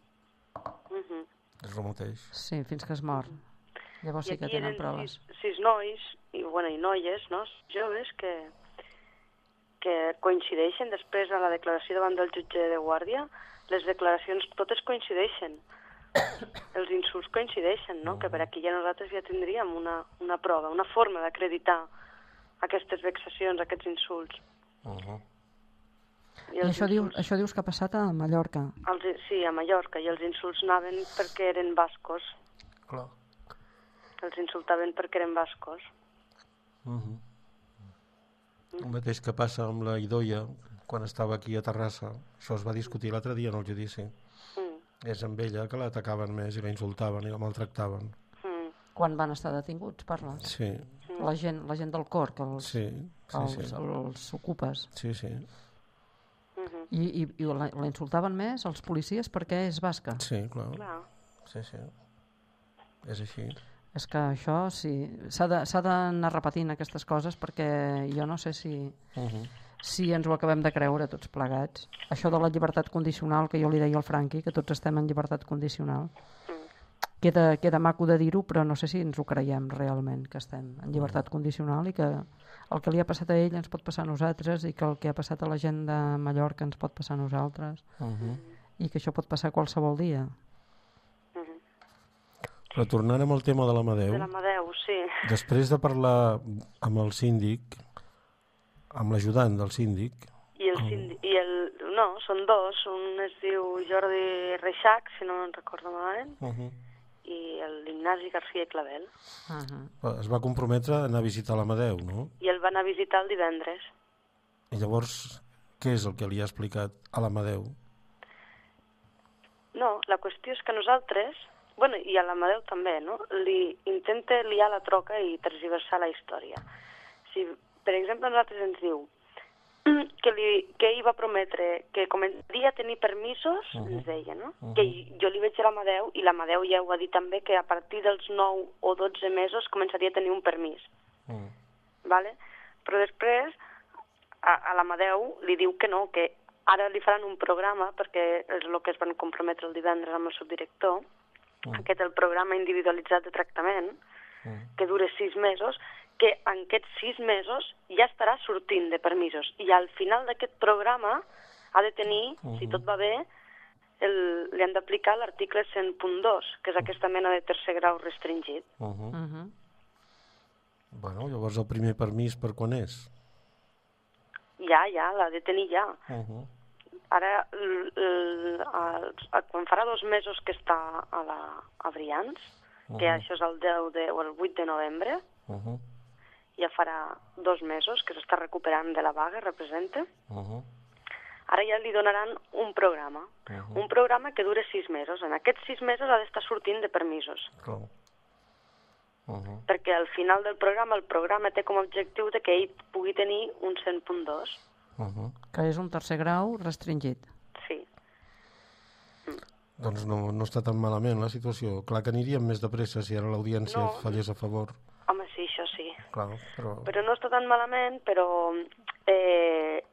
Mhm. És el mateix. Sí, fins que es mor. Llavors I sí que tenen proves. sis, sis nois i, bueno, i noies, no? joves, que, que coincideixen després a la declaració davant del jutge de guàrdia. Les declaracions totes coincideixen. Els insults coincideixen, no? Que per aquí ja nosaltres ja tindríem una, una prova, una forma d'acreditar aquestes vexacions, aquests insults. Uh -huh. I això, dius, això dius que ha passat a Mallorca. Els, sí, a Mallorca, i els insults anaven perquè eren bascos. Clar. Els insultaven perquè eren bascos. Uh -huh. El mateix que passa amb la Idoia quan estava aquí a Terrassa. Això es va discutir l'altre dia en el judici. Mm. És amb ella que l'atacaven més i la insultaven i la maltractaven. Mm. Quan van estar detinguts, parles? Sí, La gent, la gent del cor, que els, sí, que sí, els, sí. els ocupes. Sí, sí. Mm. Mhm. I, i, i la, la insultaven més, els policies, perquè és basca. Sí, clar. Clar. Sí, sí. És així. És que això sí, s'ha d'anar repetint aquestes coses perquè jo no sé si, Uh -huh. Si ens ho acabem de creure tots plegats. Això de la llibertat condicional, que jo li deia al Franqui, que tots estem en llibertat condicional, queda, queda maco de dir-ho, però no sé si ens ho creiem realment, que estem en llibertat condicional i que el que li ha passat a ell ens pot passar a nosaltres i que el que ha passat a la gent de Mallorca ens pot passar a nosaltres Uh -huh. i que això pot passar qualsevol dia. Però tornant amb el tema de l'Amadeu, De l'Amadeu, sí. després de parlar amb el síndic, amb l'ajudant del síndic, I el, sindi... I el... No, són dos. Un es diu Jordi Reixac, si no en recordo malament, uh -huh. i l'Ignasi García Clavel. Uh -huh. es va comprometre a anar a visitar l'Amadeu, no? I el van a visitar el divendres. I llavors, què és el que li ha explicat a l'Amadeu? No, la qüestió és que nosaltres, bueno, i a l'Amadeu també, no? li intenta liar la troca i tergiversar la història. Si, per exemple, a nosaltres ens diu que, li, que ell va prometre que començaria a tenir permisos, uh -huh. ens deia, no? Uh -huh. Que jo li veig a l'Amadeu, i l'Amadeu ja ho ha dit també, que a partir dels 9 o 12 mesos començaria a tenir un permís. Mm. ¿vale? Però després a, a l'Amadeu li diu que no, que ara li faran un programa, perquè és el que es van comprometre el divendres amb el subdirector, mm. aquest el programa individualitzat de tractament, mm. que dura sis mesos, que en aquests sis mesos ja estarà sortint de permisos. I al final d'aquest programa ha de tenir, uh -huh. si tot va bé, el, li han d'aplicar l'article 100.2, que és aquesta mena de tercer grau restringit. Uh -huh. Uh -huh. Bueno, llavors el primer permís per quan és? Ja, ja, l'ha de tenir ja. Uh -huh. Ara, l, l, el, el, quan farà dos mesos que està a, la, a Brians, uh -huh. que això és el 10 de, o el 8 de novembre, Uh -huh. Ja farà dos mesos que s'està recuperant de la vaga, representa, Uh -huh. ara ja li donaran un programa. Uh -huh. Un programa que dura sis mesos. En aquests sis mesos ha d'estar sortint de permisos. Clar. Uh -huh. Perquè al final del programa, el programa té com a objectiu de que ell pugui tenir un 100.2. Uh -huh. Que és un tercer grau restringit. Sí. Doncs no, no està tan malament la situació. Clar que aniríem més de pressa si ara l'audiència No. fallés a favor. Home, sí, això sí. Clar, però... Però no està tan malament, però eh,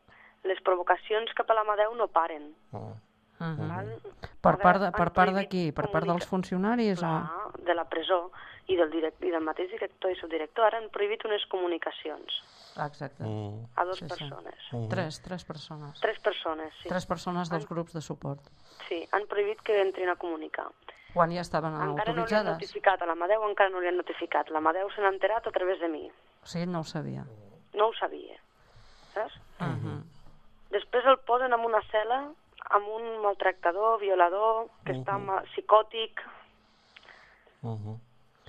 les provocacions cap a l'Amadeu no paren. Uh Uh -huh. Val? Per part de, han per part d'aquí? Per part dels funcionaris? O... Clar, de la presó i del, direct, i del mateix director i subdirector. Ara han prohibit unes comunicacions Exacte. Mm. a dues Sí, sí. persones. Mhm. Tres, tres persones. Tres persones, sí. Tres persones dels grups de suport. Sí, han prohibit que entrin a comunicar. Quan ja estaven encara no li han autoritzades? notificat, a l'Amadeu encara no li han notificat. L'Amadeu se n'ha enterat a través de mi. O sigui, no ho sabia. No ho sabia, saps? Uh -huh. Després el posen en una cel·la amb un maltractador, violador, que està ma- psicòtic, Uh -huh.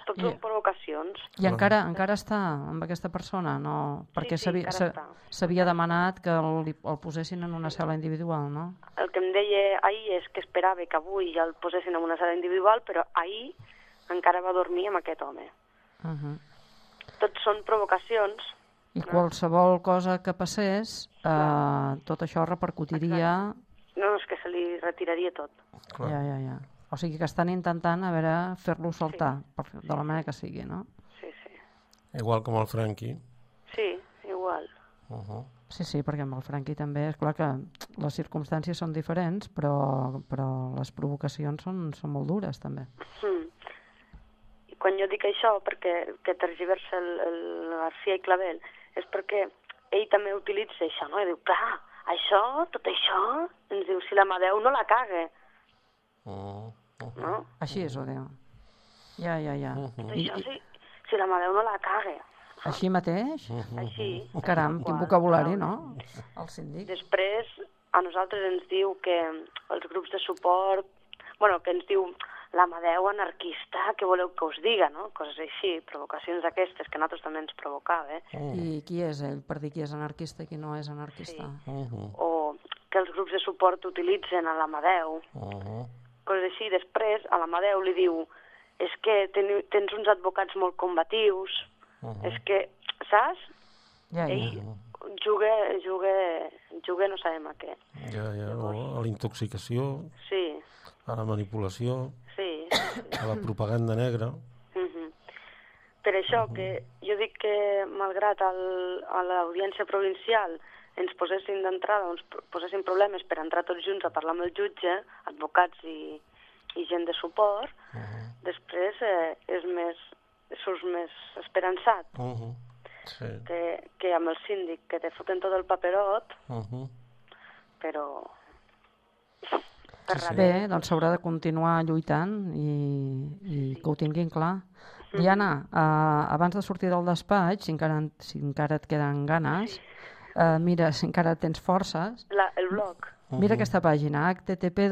Tot I- són provocacions. I encara encara està amb aquesta persona? No, perquè sí, està. s'havia demanat que el, el posessin en una cel·la individual, no? El que em deia ahir és que esperava que avui ja el posessin en una sala individual, però ahir encara va dormir amb aquest home. Uh -huh. Tots són provocacions. I qualsevol cosa que passés, eh, tot això repercutiria... No, és que se li retiraria tot. Clar. Ja, ja, ja. O sigui que estan intentant, a veure, fer-lo saltar, per, de la manera que sigui, no? Sí, sí. Igual com el Franqui. Sí, igual. Uh -huh. Sí, sí, perquè amb el Franqui també, és clar que les circumstàncies són diferents, però, però les provocacions són, són molt dures, també. Mm. I quan jo dic això, perquè que tergiversa el, el García i Clavel, és perquè ell també utilitza això, no? I diu, clar, això, tot això, ens diu, si l'Amadeu no la caga, -huh. No? Així és, ho diu. Ja, ja, ja. Tot I, això, i, si, si l'Amadeu no la caga. així mateix? Així. Caram, quin vocabulari, no? El síndic. Després, a nosaltres ens diu que els grups de suport, bueno, que ens diu l'Amadeu anarquista, què voleu que us diga, no? Coses així, provocacions d'aquestes, que a nosaltres també ens provocava, eh? I qui és ell per dir qui és anarquista i qui no és anarquista? Uh -huh. O que els grups de suport utilitzen a l'Amadeu, Uh -huh. Coses així. Després, a l'Amadeu li diu és que ten, tens uns advocats molt combatius, Uh -huh. és que, saps? Ja, ja. Ell juga, juga, juga no sabem a què. Ja, ja, o a la intoxicació, Sí, a la manipulació, sí. a la propaganda negra. Mhm. Per això que jo dic que malgrat el, a l'audiència provincial ens posessin d'entrada, ens posessin problemes per entrar tots junts a parlar amb el jutge, advocats i, i gent de suport, després eh, és més, surts més esperançat Uh -huh. Sí. que, que amb el síndic, que te foten tot el paperot, Uh -huh. però... Bé, doncs s'haurà de continuar lluitant i, i que ho tinguin clar. Diana, uh, abans de sortir del despatx, si encara, si encara et queden ganes, uh, mira, si encara tens forces, La, el blog, mira aquesta pàgina, http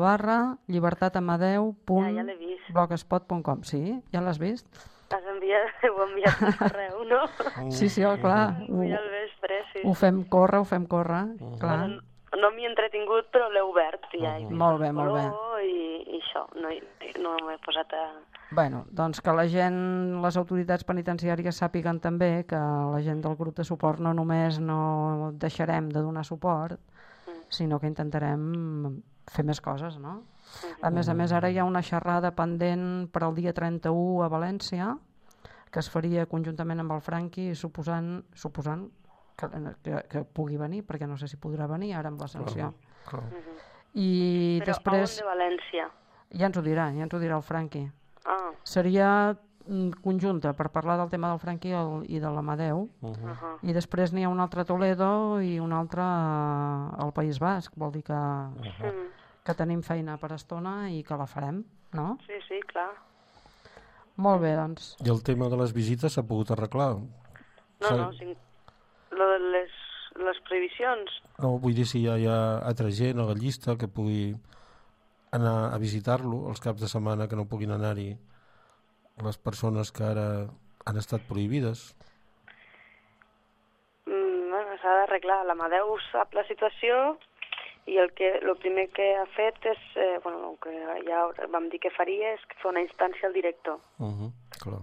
barra llibertatamadeu.blogspot.com Sí, ja l'has vist? has enviat, ho he enviat per correu, no? Sí, sí, oh, clar. Ho, sí. ho fem córrer, ho fem córrer, clar. Bueno, no m'hi he entretingut, però l'he obert ja. i Molt bé, molt bé. I, i això, no, no m'he posat a... Bueno, doncs que la gent, les autoritats penitenciàries sàpiguen també que la gent del grup de suport no només no deixarem de donar suport, sinó que intentarem fer més coses, no? A més a més, ara hi ha una xerrada pendent per al dia 31 a València, que es faria conjuntament amb el Franqui, suposant, suposant que, que, que pugui venir, perquè no sé si podrà venir ara amb la sanció. Clar. I Però després... a on de València? Ja ens ho dirà, ja ens ho dirà el Franqui. Ah, Seria mm, conjunta per parlar del tema del Franqui i, de l'Amadeu. Uh -huh. uh I després n'hi ha un altre a Toledo i un altre eh, al País Basc. Vol dir que, mm. que tenim feina per estona i que la farem, no? sí, sí, clar. Molt bé, doncs. I el tema de les visites s'ha pogut arreglar? No, no, lo de les, les prohibicions, No, vull dir si ja hi ha altra gent a la llista que pugui anar a visitar-lo els caps de setmana que no puguin anar-hi les persones que ara han estat prohibides. mm, bueno, s'ha d'arreglar. L'Amadeu sap la situació i el, que, el primer que ha fet és, eh, bueno, el que ja vam dir que faria és fer una instància al director. Uh -huh, clar.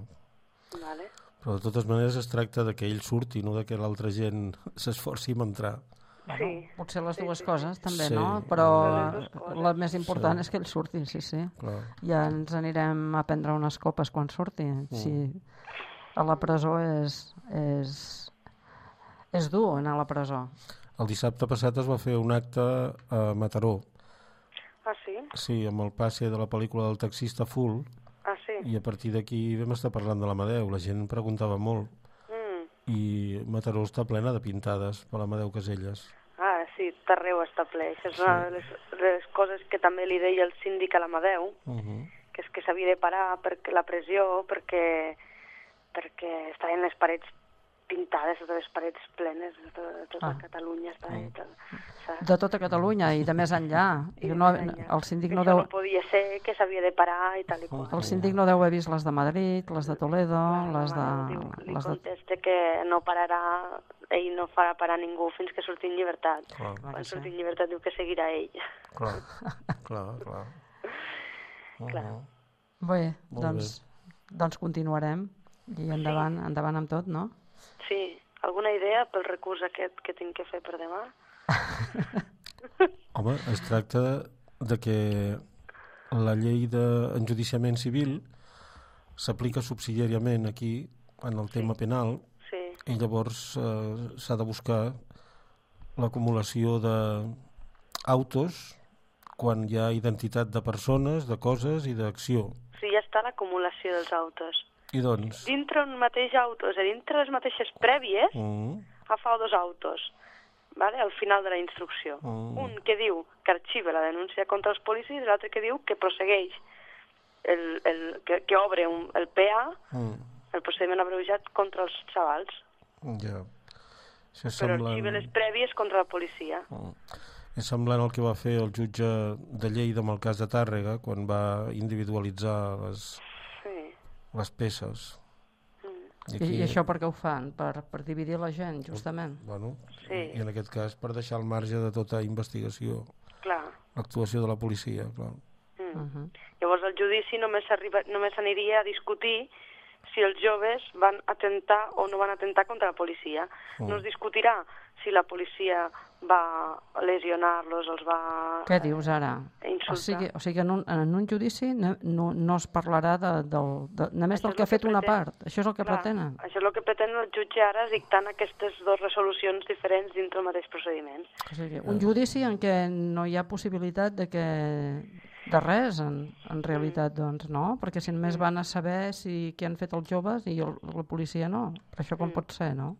Vale? Però de totes maneres es tracta de que ell surti, no de que l'altra gent s'esforci en entrar. Bueno, Sí. Potser les dues coses, també, Sí. no? Però la més important Sí. és que ell surti, sí, sí. Clar. Ja ens anirem a prendre unes copes quan surti. Si a la presó és, és, és dur anar a la presó. El dissabte passat es va fer un acte a Mataró, Ah, sí? sí, amb el passe de la pel·lícula del taxista full, Ah, sí? I a partir d'aquí vam estar parlant de l'Amadeu, la gent preguntava molt, Mm. i Mataró està plena de pintades per l'Amadeu Caselles. Ah, sí, tot arreu està ple. Això és una de les, de les coses que també li deia el síndic a l'Amadeu, Uh -huh. que és que s'havia de parar perquè la pressió, perquè, perquè estaven les parets pintades, totes les parets plenes, de tota, de tota Ah. Catalunya està mm. tot, saps? De tota Catalunya i de més enllà. I de no, enllà. el síndic no deu... no podia ser, que s'havia de parar i tal i qual. El síndic no deu haver vist les de Madrid, les de Toledo, les de... Diu, li Les de... contesta que no pararà, ell no farà parar ningú fins que surti en llibertat. Clar, Quan surti sí. en llibertat diu que seguirà ell. clar, clar, clar. Uh Clar. -huh. Bé, Molt doncs, doncs continuarem i endavant, endavant amb tot, no? Sí, alguna idea pel recurs aquest que tinc que fer per demà? Home, es tracta de que la llei d'enjudiciament civil s'aplica subsidiàriament aquí, en el tema penal, Sí, i llavors eh, s'ha de buscar l'acumulació d'autos quan hi ha identitat de persones, de coses i d'acció. sí, ja està l'acumulació dels autos. I doncs... Dintre un mateix auto, és a dir, dintre les mateixes prèvies, Mm, agafau dos autos, vale? al final de la instrucció. Mm. Un que diu que arxiva la denúncia contra els policies i l'altre que diu que prossegueix, el, el, que, que obre un, el PA, mm, el procediment abreujat contra els xavals, ja. Això és però arxiva les prèvies contra la policia. Mm. És semblant al que va fer el jutge de Lleida amb el cas de Tàrrega quan va individualitzar les, Sí. les peces. Mm. I, I això per què ho fan? Per, per dividir la gent, justament. Bueno, Sí. I en aquest cas per deixar al marge de tota investigació Clar. l'actuació de la policia, clar. Mm. Uh -huh. Llavors el judici només, arriba, només aniria a discutir si els joves van atentar o no van atentar contra la policia. Mm. No es discutirà si la policia va lesionar-los, els va Què dius ara? insultar. O sigui, o sigui en, un, en un judici no, no, no es parlarà de, del, de, només Això del que ha el que fet una part. Això és el que Clar, pretenen. Això és el que pretén el jutge ara dictant aquestes dues resolucions diferents dintre el mateix procediment. O sigui, un judici en què no hi ha possibilitat de que de res, en, en realitat, doncs, no? Perquè si només van a saber si què han fet els joves i el, la policia no. Per això com pot ser, no?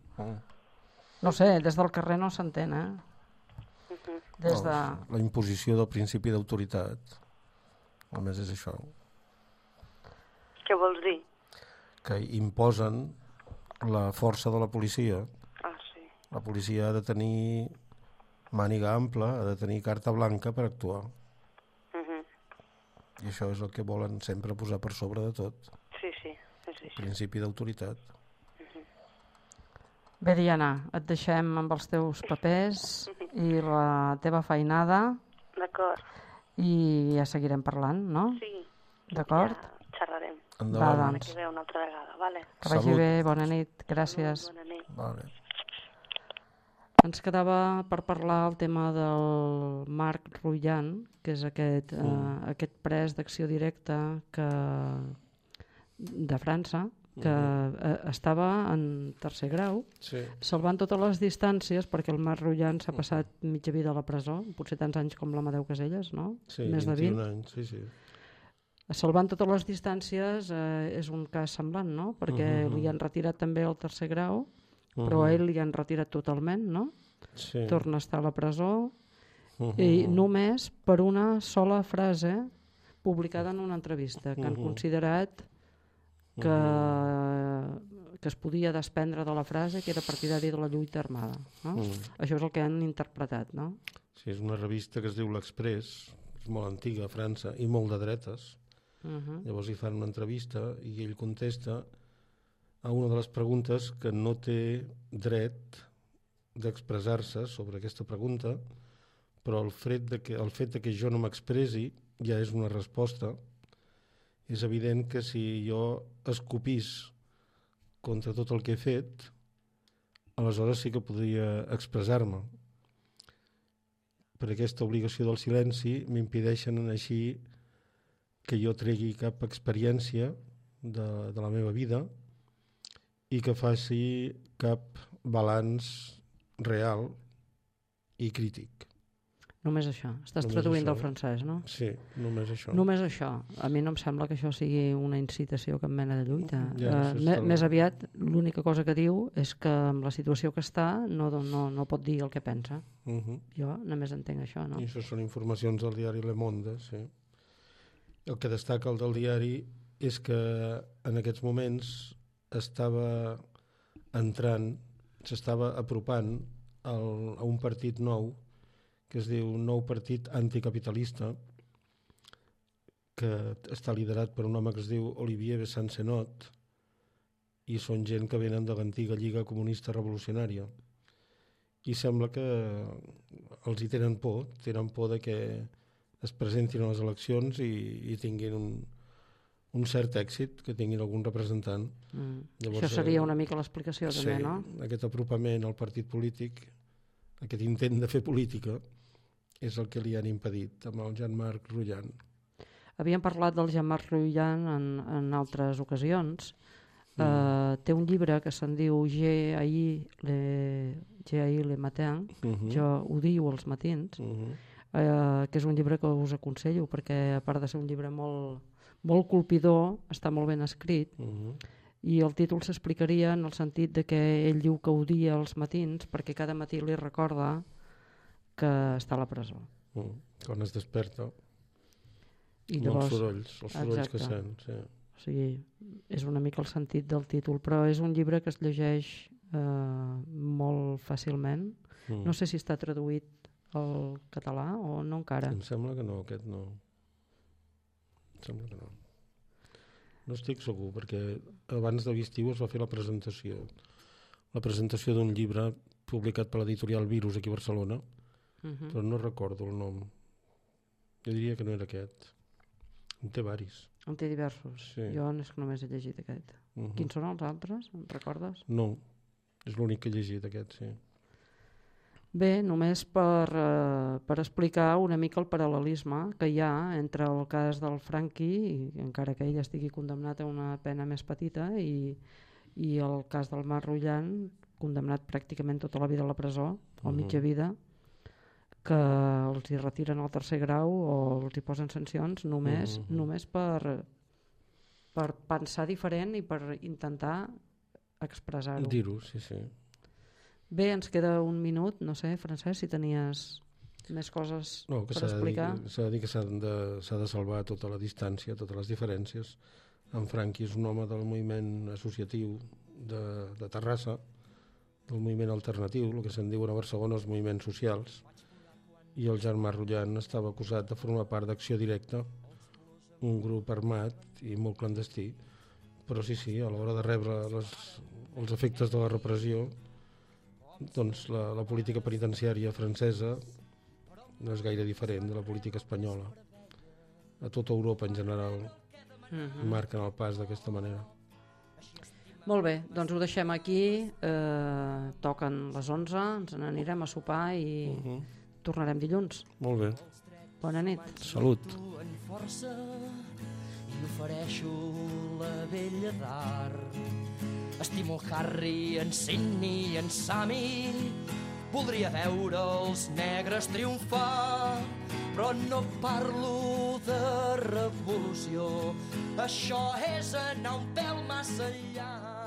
No sé, des del carrer no s'entén, eh? Des de... La imposició del principi d'autoritat. Només és això. Què vols dir? Que imposen la força de la policia. Ah, sí. La policia ha de tenir màniga ampla, ha de tenir carta blanca per actuar. Mhm. I això és el que volen sempre posar per sobre de tot. Sí, sí, és així. Principi d'autoritat. Bé, Diana, et deixem amb els teus papers i la teva feinada D'acord. i ja seguirem parlant, no? Sí. D'acord? Ja xerrarem. Endavant. La doncs. que ve una altra vegada, vale? Que vagi Salut. bé, bona nit, gràcies. Bona nit. Vale. Ens quedava per parlar el tema del Marc Rullan, que és aquest, Mm. eh, aquest pres d'acció directa que, de França, que eh, estava en tercer grau, Sí. salvant totes les distàncies, perquè el Marc Rullan s'ha passat mitja vida a la presó, potser tants anys com l'Amadeu Caselles, no? Sí, Més de 21 20. anys, sí, sí. Salvant totes les distàncies eh, és un cas semblant, no? Perquè Mhm. li han retirat també el tercer grau, però Mhm. a ell li han retirat totalment, no? Sí. Torna a estar a la presó Mhm. i només per una sola frase publicada en una entrevista que han considerat que, que es podia desprendre de la frase que era partidari de la lluita armada. No? Això és el que han interpretat, no? Sí, és una revista que es diu L'Express, és molt antiga a França i molt de dretes. Mhm. Llavors hi fan una entrevista i ell contesta a una de les preguntes que no té dret d'expressar-se sobre aquesta pregunta, però el fet de que, el fet de que jo no m'expressi ja és una resposta. És evident que si jo escopís contra tot el que he fet, aleshores sí que podria expressar-me. Per aquesta obligació del silenci m'impedeixen així que jo tregui cap experiència de, de la meva vida i que faci cap balanç real i crític. Només això. Estàs Només traduint això. del francès, no? Sí, només això. Només això. A mi no em sembla que això sigui una incitació a cap mena de lluita. Ja, Eh, me- està- Més aviat, l'única cosa que diu és que amb la situació que està no, no, no pot dir el que pensa. Uh -huh. Jo només entenc això, no? I això són informacions del diari Le Monde, sí. El que destaca el del diari és que en aquests moments estava entrant, s'estava apropant al, a un partit nou que es diu Nou Partit Anticapitalista que està liderat per un home que es diu Olivier Bessancenot i són gent que venen de l'antiga Lliga Comunista Revolucionària. I sembla que els hi tenen por, tenen por de que es presentin a les eleccions i, i tinguin un, un cert èxit, que tinguin algun representant. Mm. Això seria una mica l'explicació, sí, també, no? aquest apropament al partit polític, aquest intent de fer política, és el que li han impedit amb el Jean-Marc Rullan. Havíem parlat del Jean-Marc Rullan en, en altres ocasions. Mm. Uh, té un llibre que se'n diu G.I. Le, G.I. Le Matin, Mhm. jo ho diu als matins, Uh -huh. uh, que és un llibre que us aconsello, perquè a part de ser un llibre molt, molt colpidor, està molt ben escrit, Uh -huh. i el títol s'explicaria en el sentit de que ell diu que odia els matins perquè cada matí li recorda que està a la presó. Uh -huh. Quan es desperta, I amb llavors, els sorolls, els sorolls exacte. que sent. Sí. O sigui, és una mica el sentit del títol, però és un llibre que es llegeix eh, molt fàcilment. Mm. No sé si està traduït al català o no encara. Em sembla que no, aquest no. Em sembla que no. No estic segur, perquè abans de l'estiu es va fer la presentació. La presentació d'un llibre publicat per l'editorial Virus aquí a Barcelona, Mhm. però no recordo el nom. Jo diria que no era aquest. En té varis. Antidiversos. Sí. Jo és que només he llegit aquest. Mhm. Quins són els altres? En recordes? No, és l'únic que he llegit aquest, sí. Bé, només per, eh, per explicar una mica el paral·lelisme que hi ha entre el cas del Franqui, i encara que ell estigui condemnat a una pena més petita, i, i el cas del Mar Rullan, condemnat pràcticament tota la vida a la presó, o Mhm. mitja vida, que els hi retiren el tercer grau o els hi posen sancions només, Mhm. només per, per pensar diferent i per intentar expressar-ho. Dir-ho, sí, sí. Bé, ens queda un minut, no sé, Francesc, si tenies més coses No, que per explicar. s'ha de dir que s'ha de, de salvar tota la distància, totes les diferències. En Franqui és un home del moviment associatiu de, de Terrassa, del moviment alternatiu, el que se'n diuen a Barcelona els moviments socials, i el Germà Rullan estava acusat de formar part d'Acció Directa, un grup armat i molt clandestí, però sí, sí, a l'hora de rebre les, els efectes de la repressió, doncs la, la política penitenciària francesa no és gaire diferent de la política espanyola. A tota Europa en general Mhm. marquen el pas d'aquesta manera. Molt bé, doncs ho deixem aquí, eh, toquen les 11, ens n'anirem a sopar i Mhm. tornarem dilluns. Molt bé. Bona nit. Salut. en força i ofereixo la vella d'art. Estimo el Harry, en Sidney en Sammy. Voldria veure els negres triomfar, però no parlo de revolució. Això és anar un pèl massa enllà.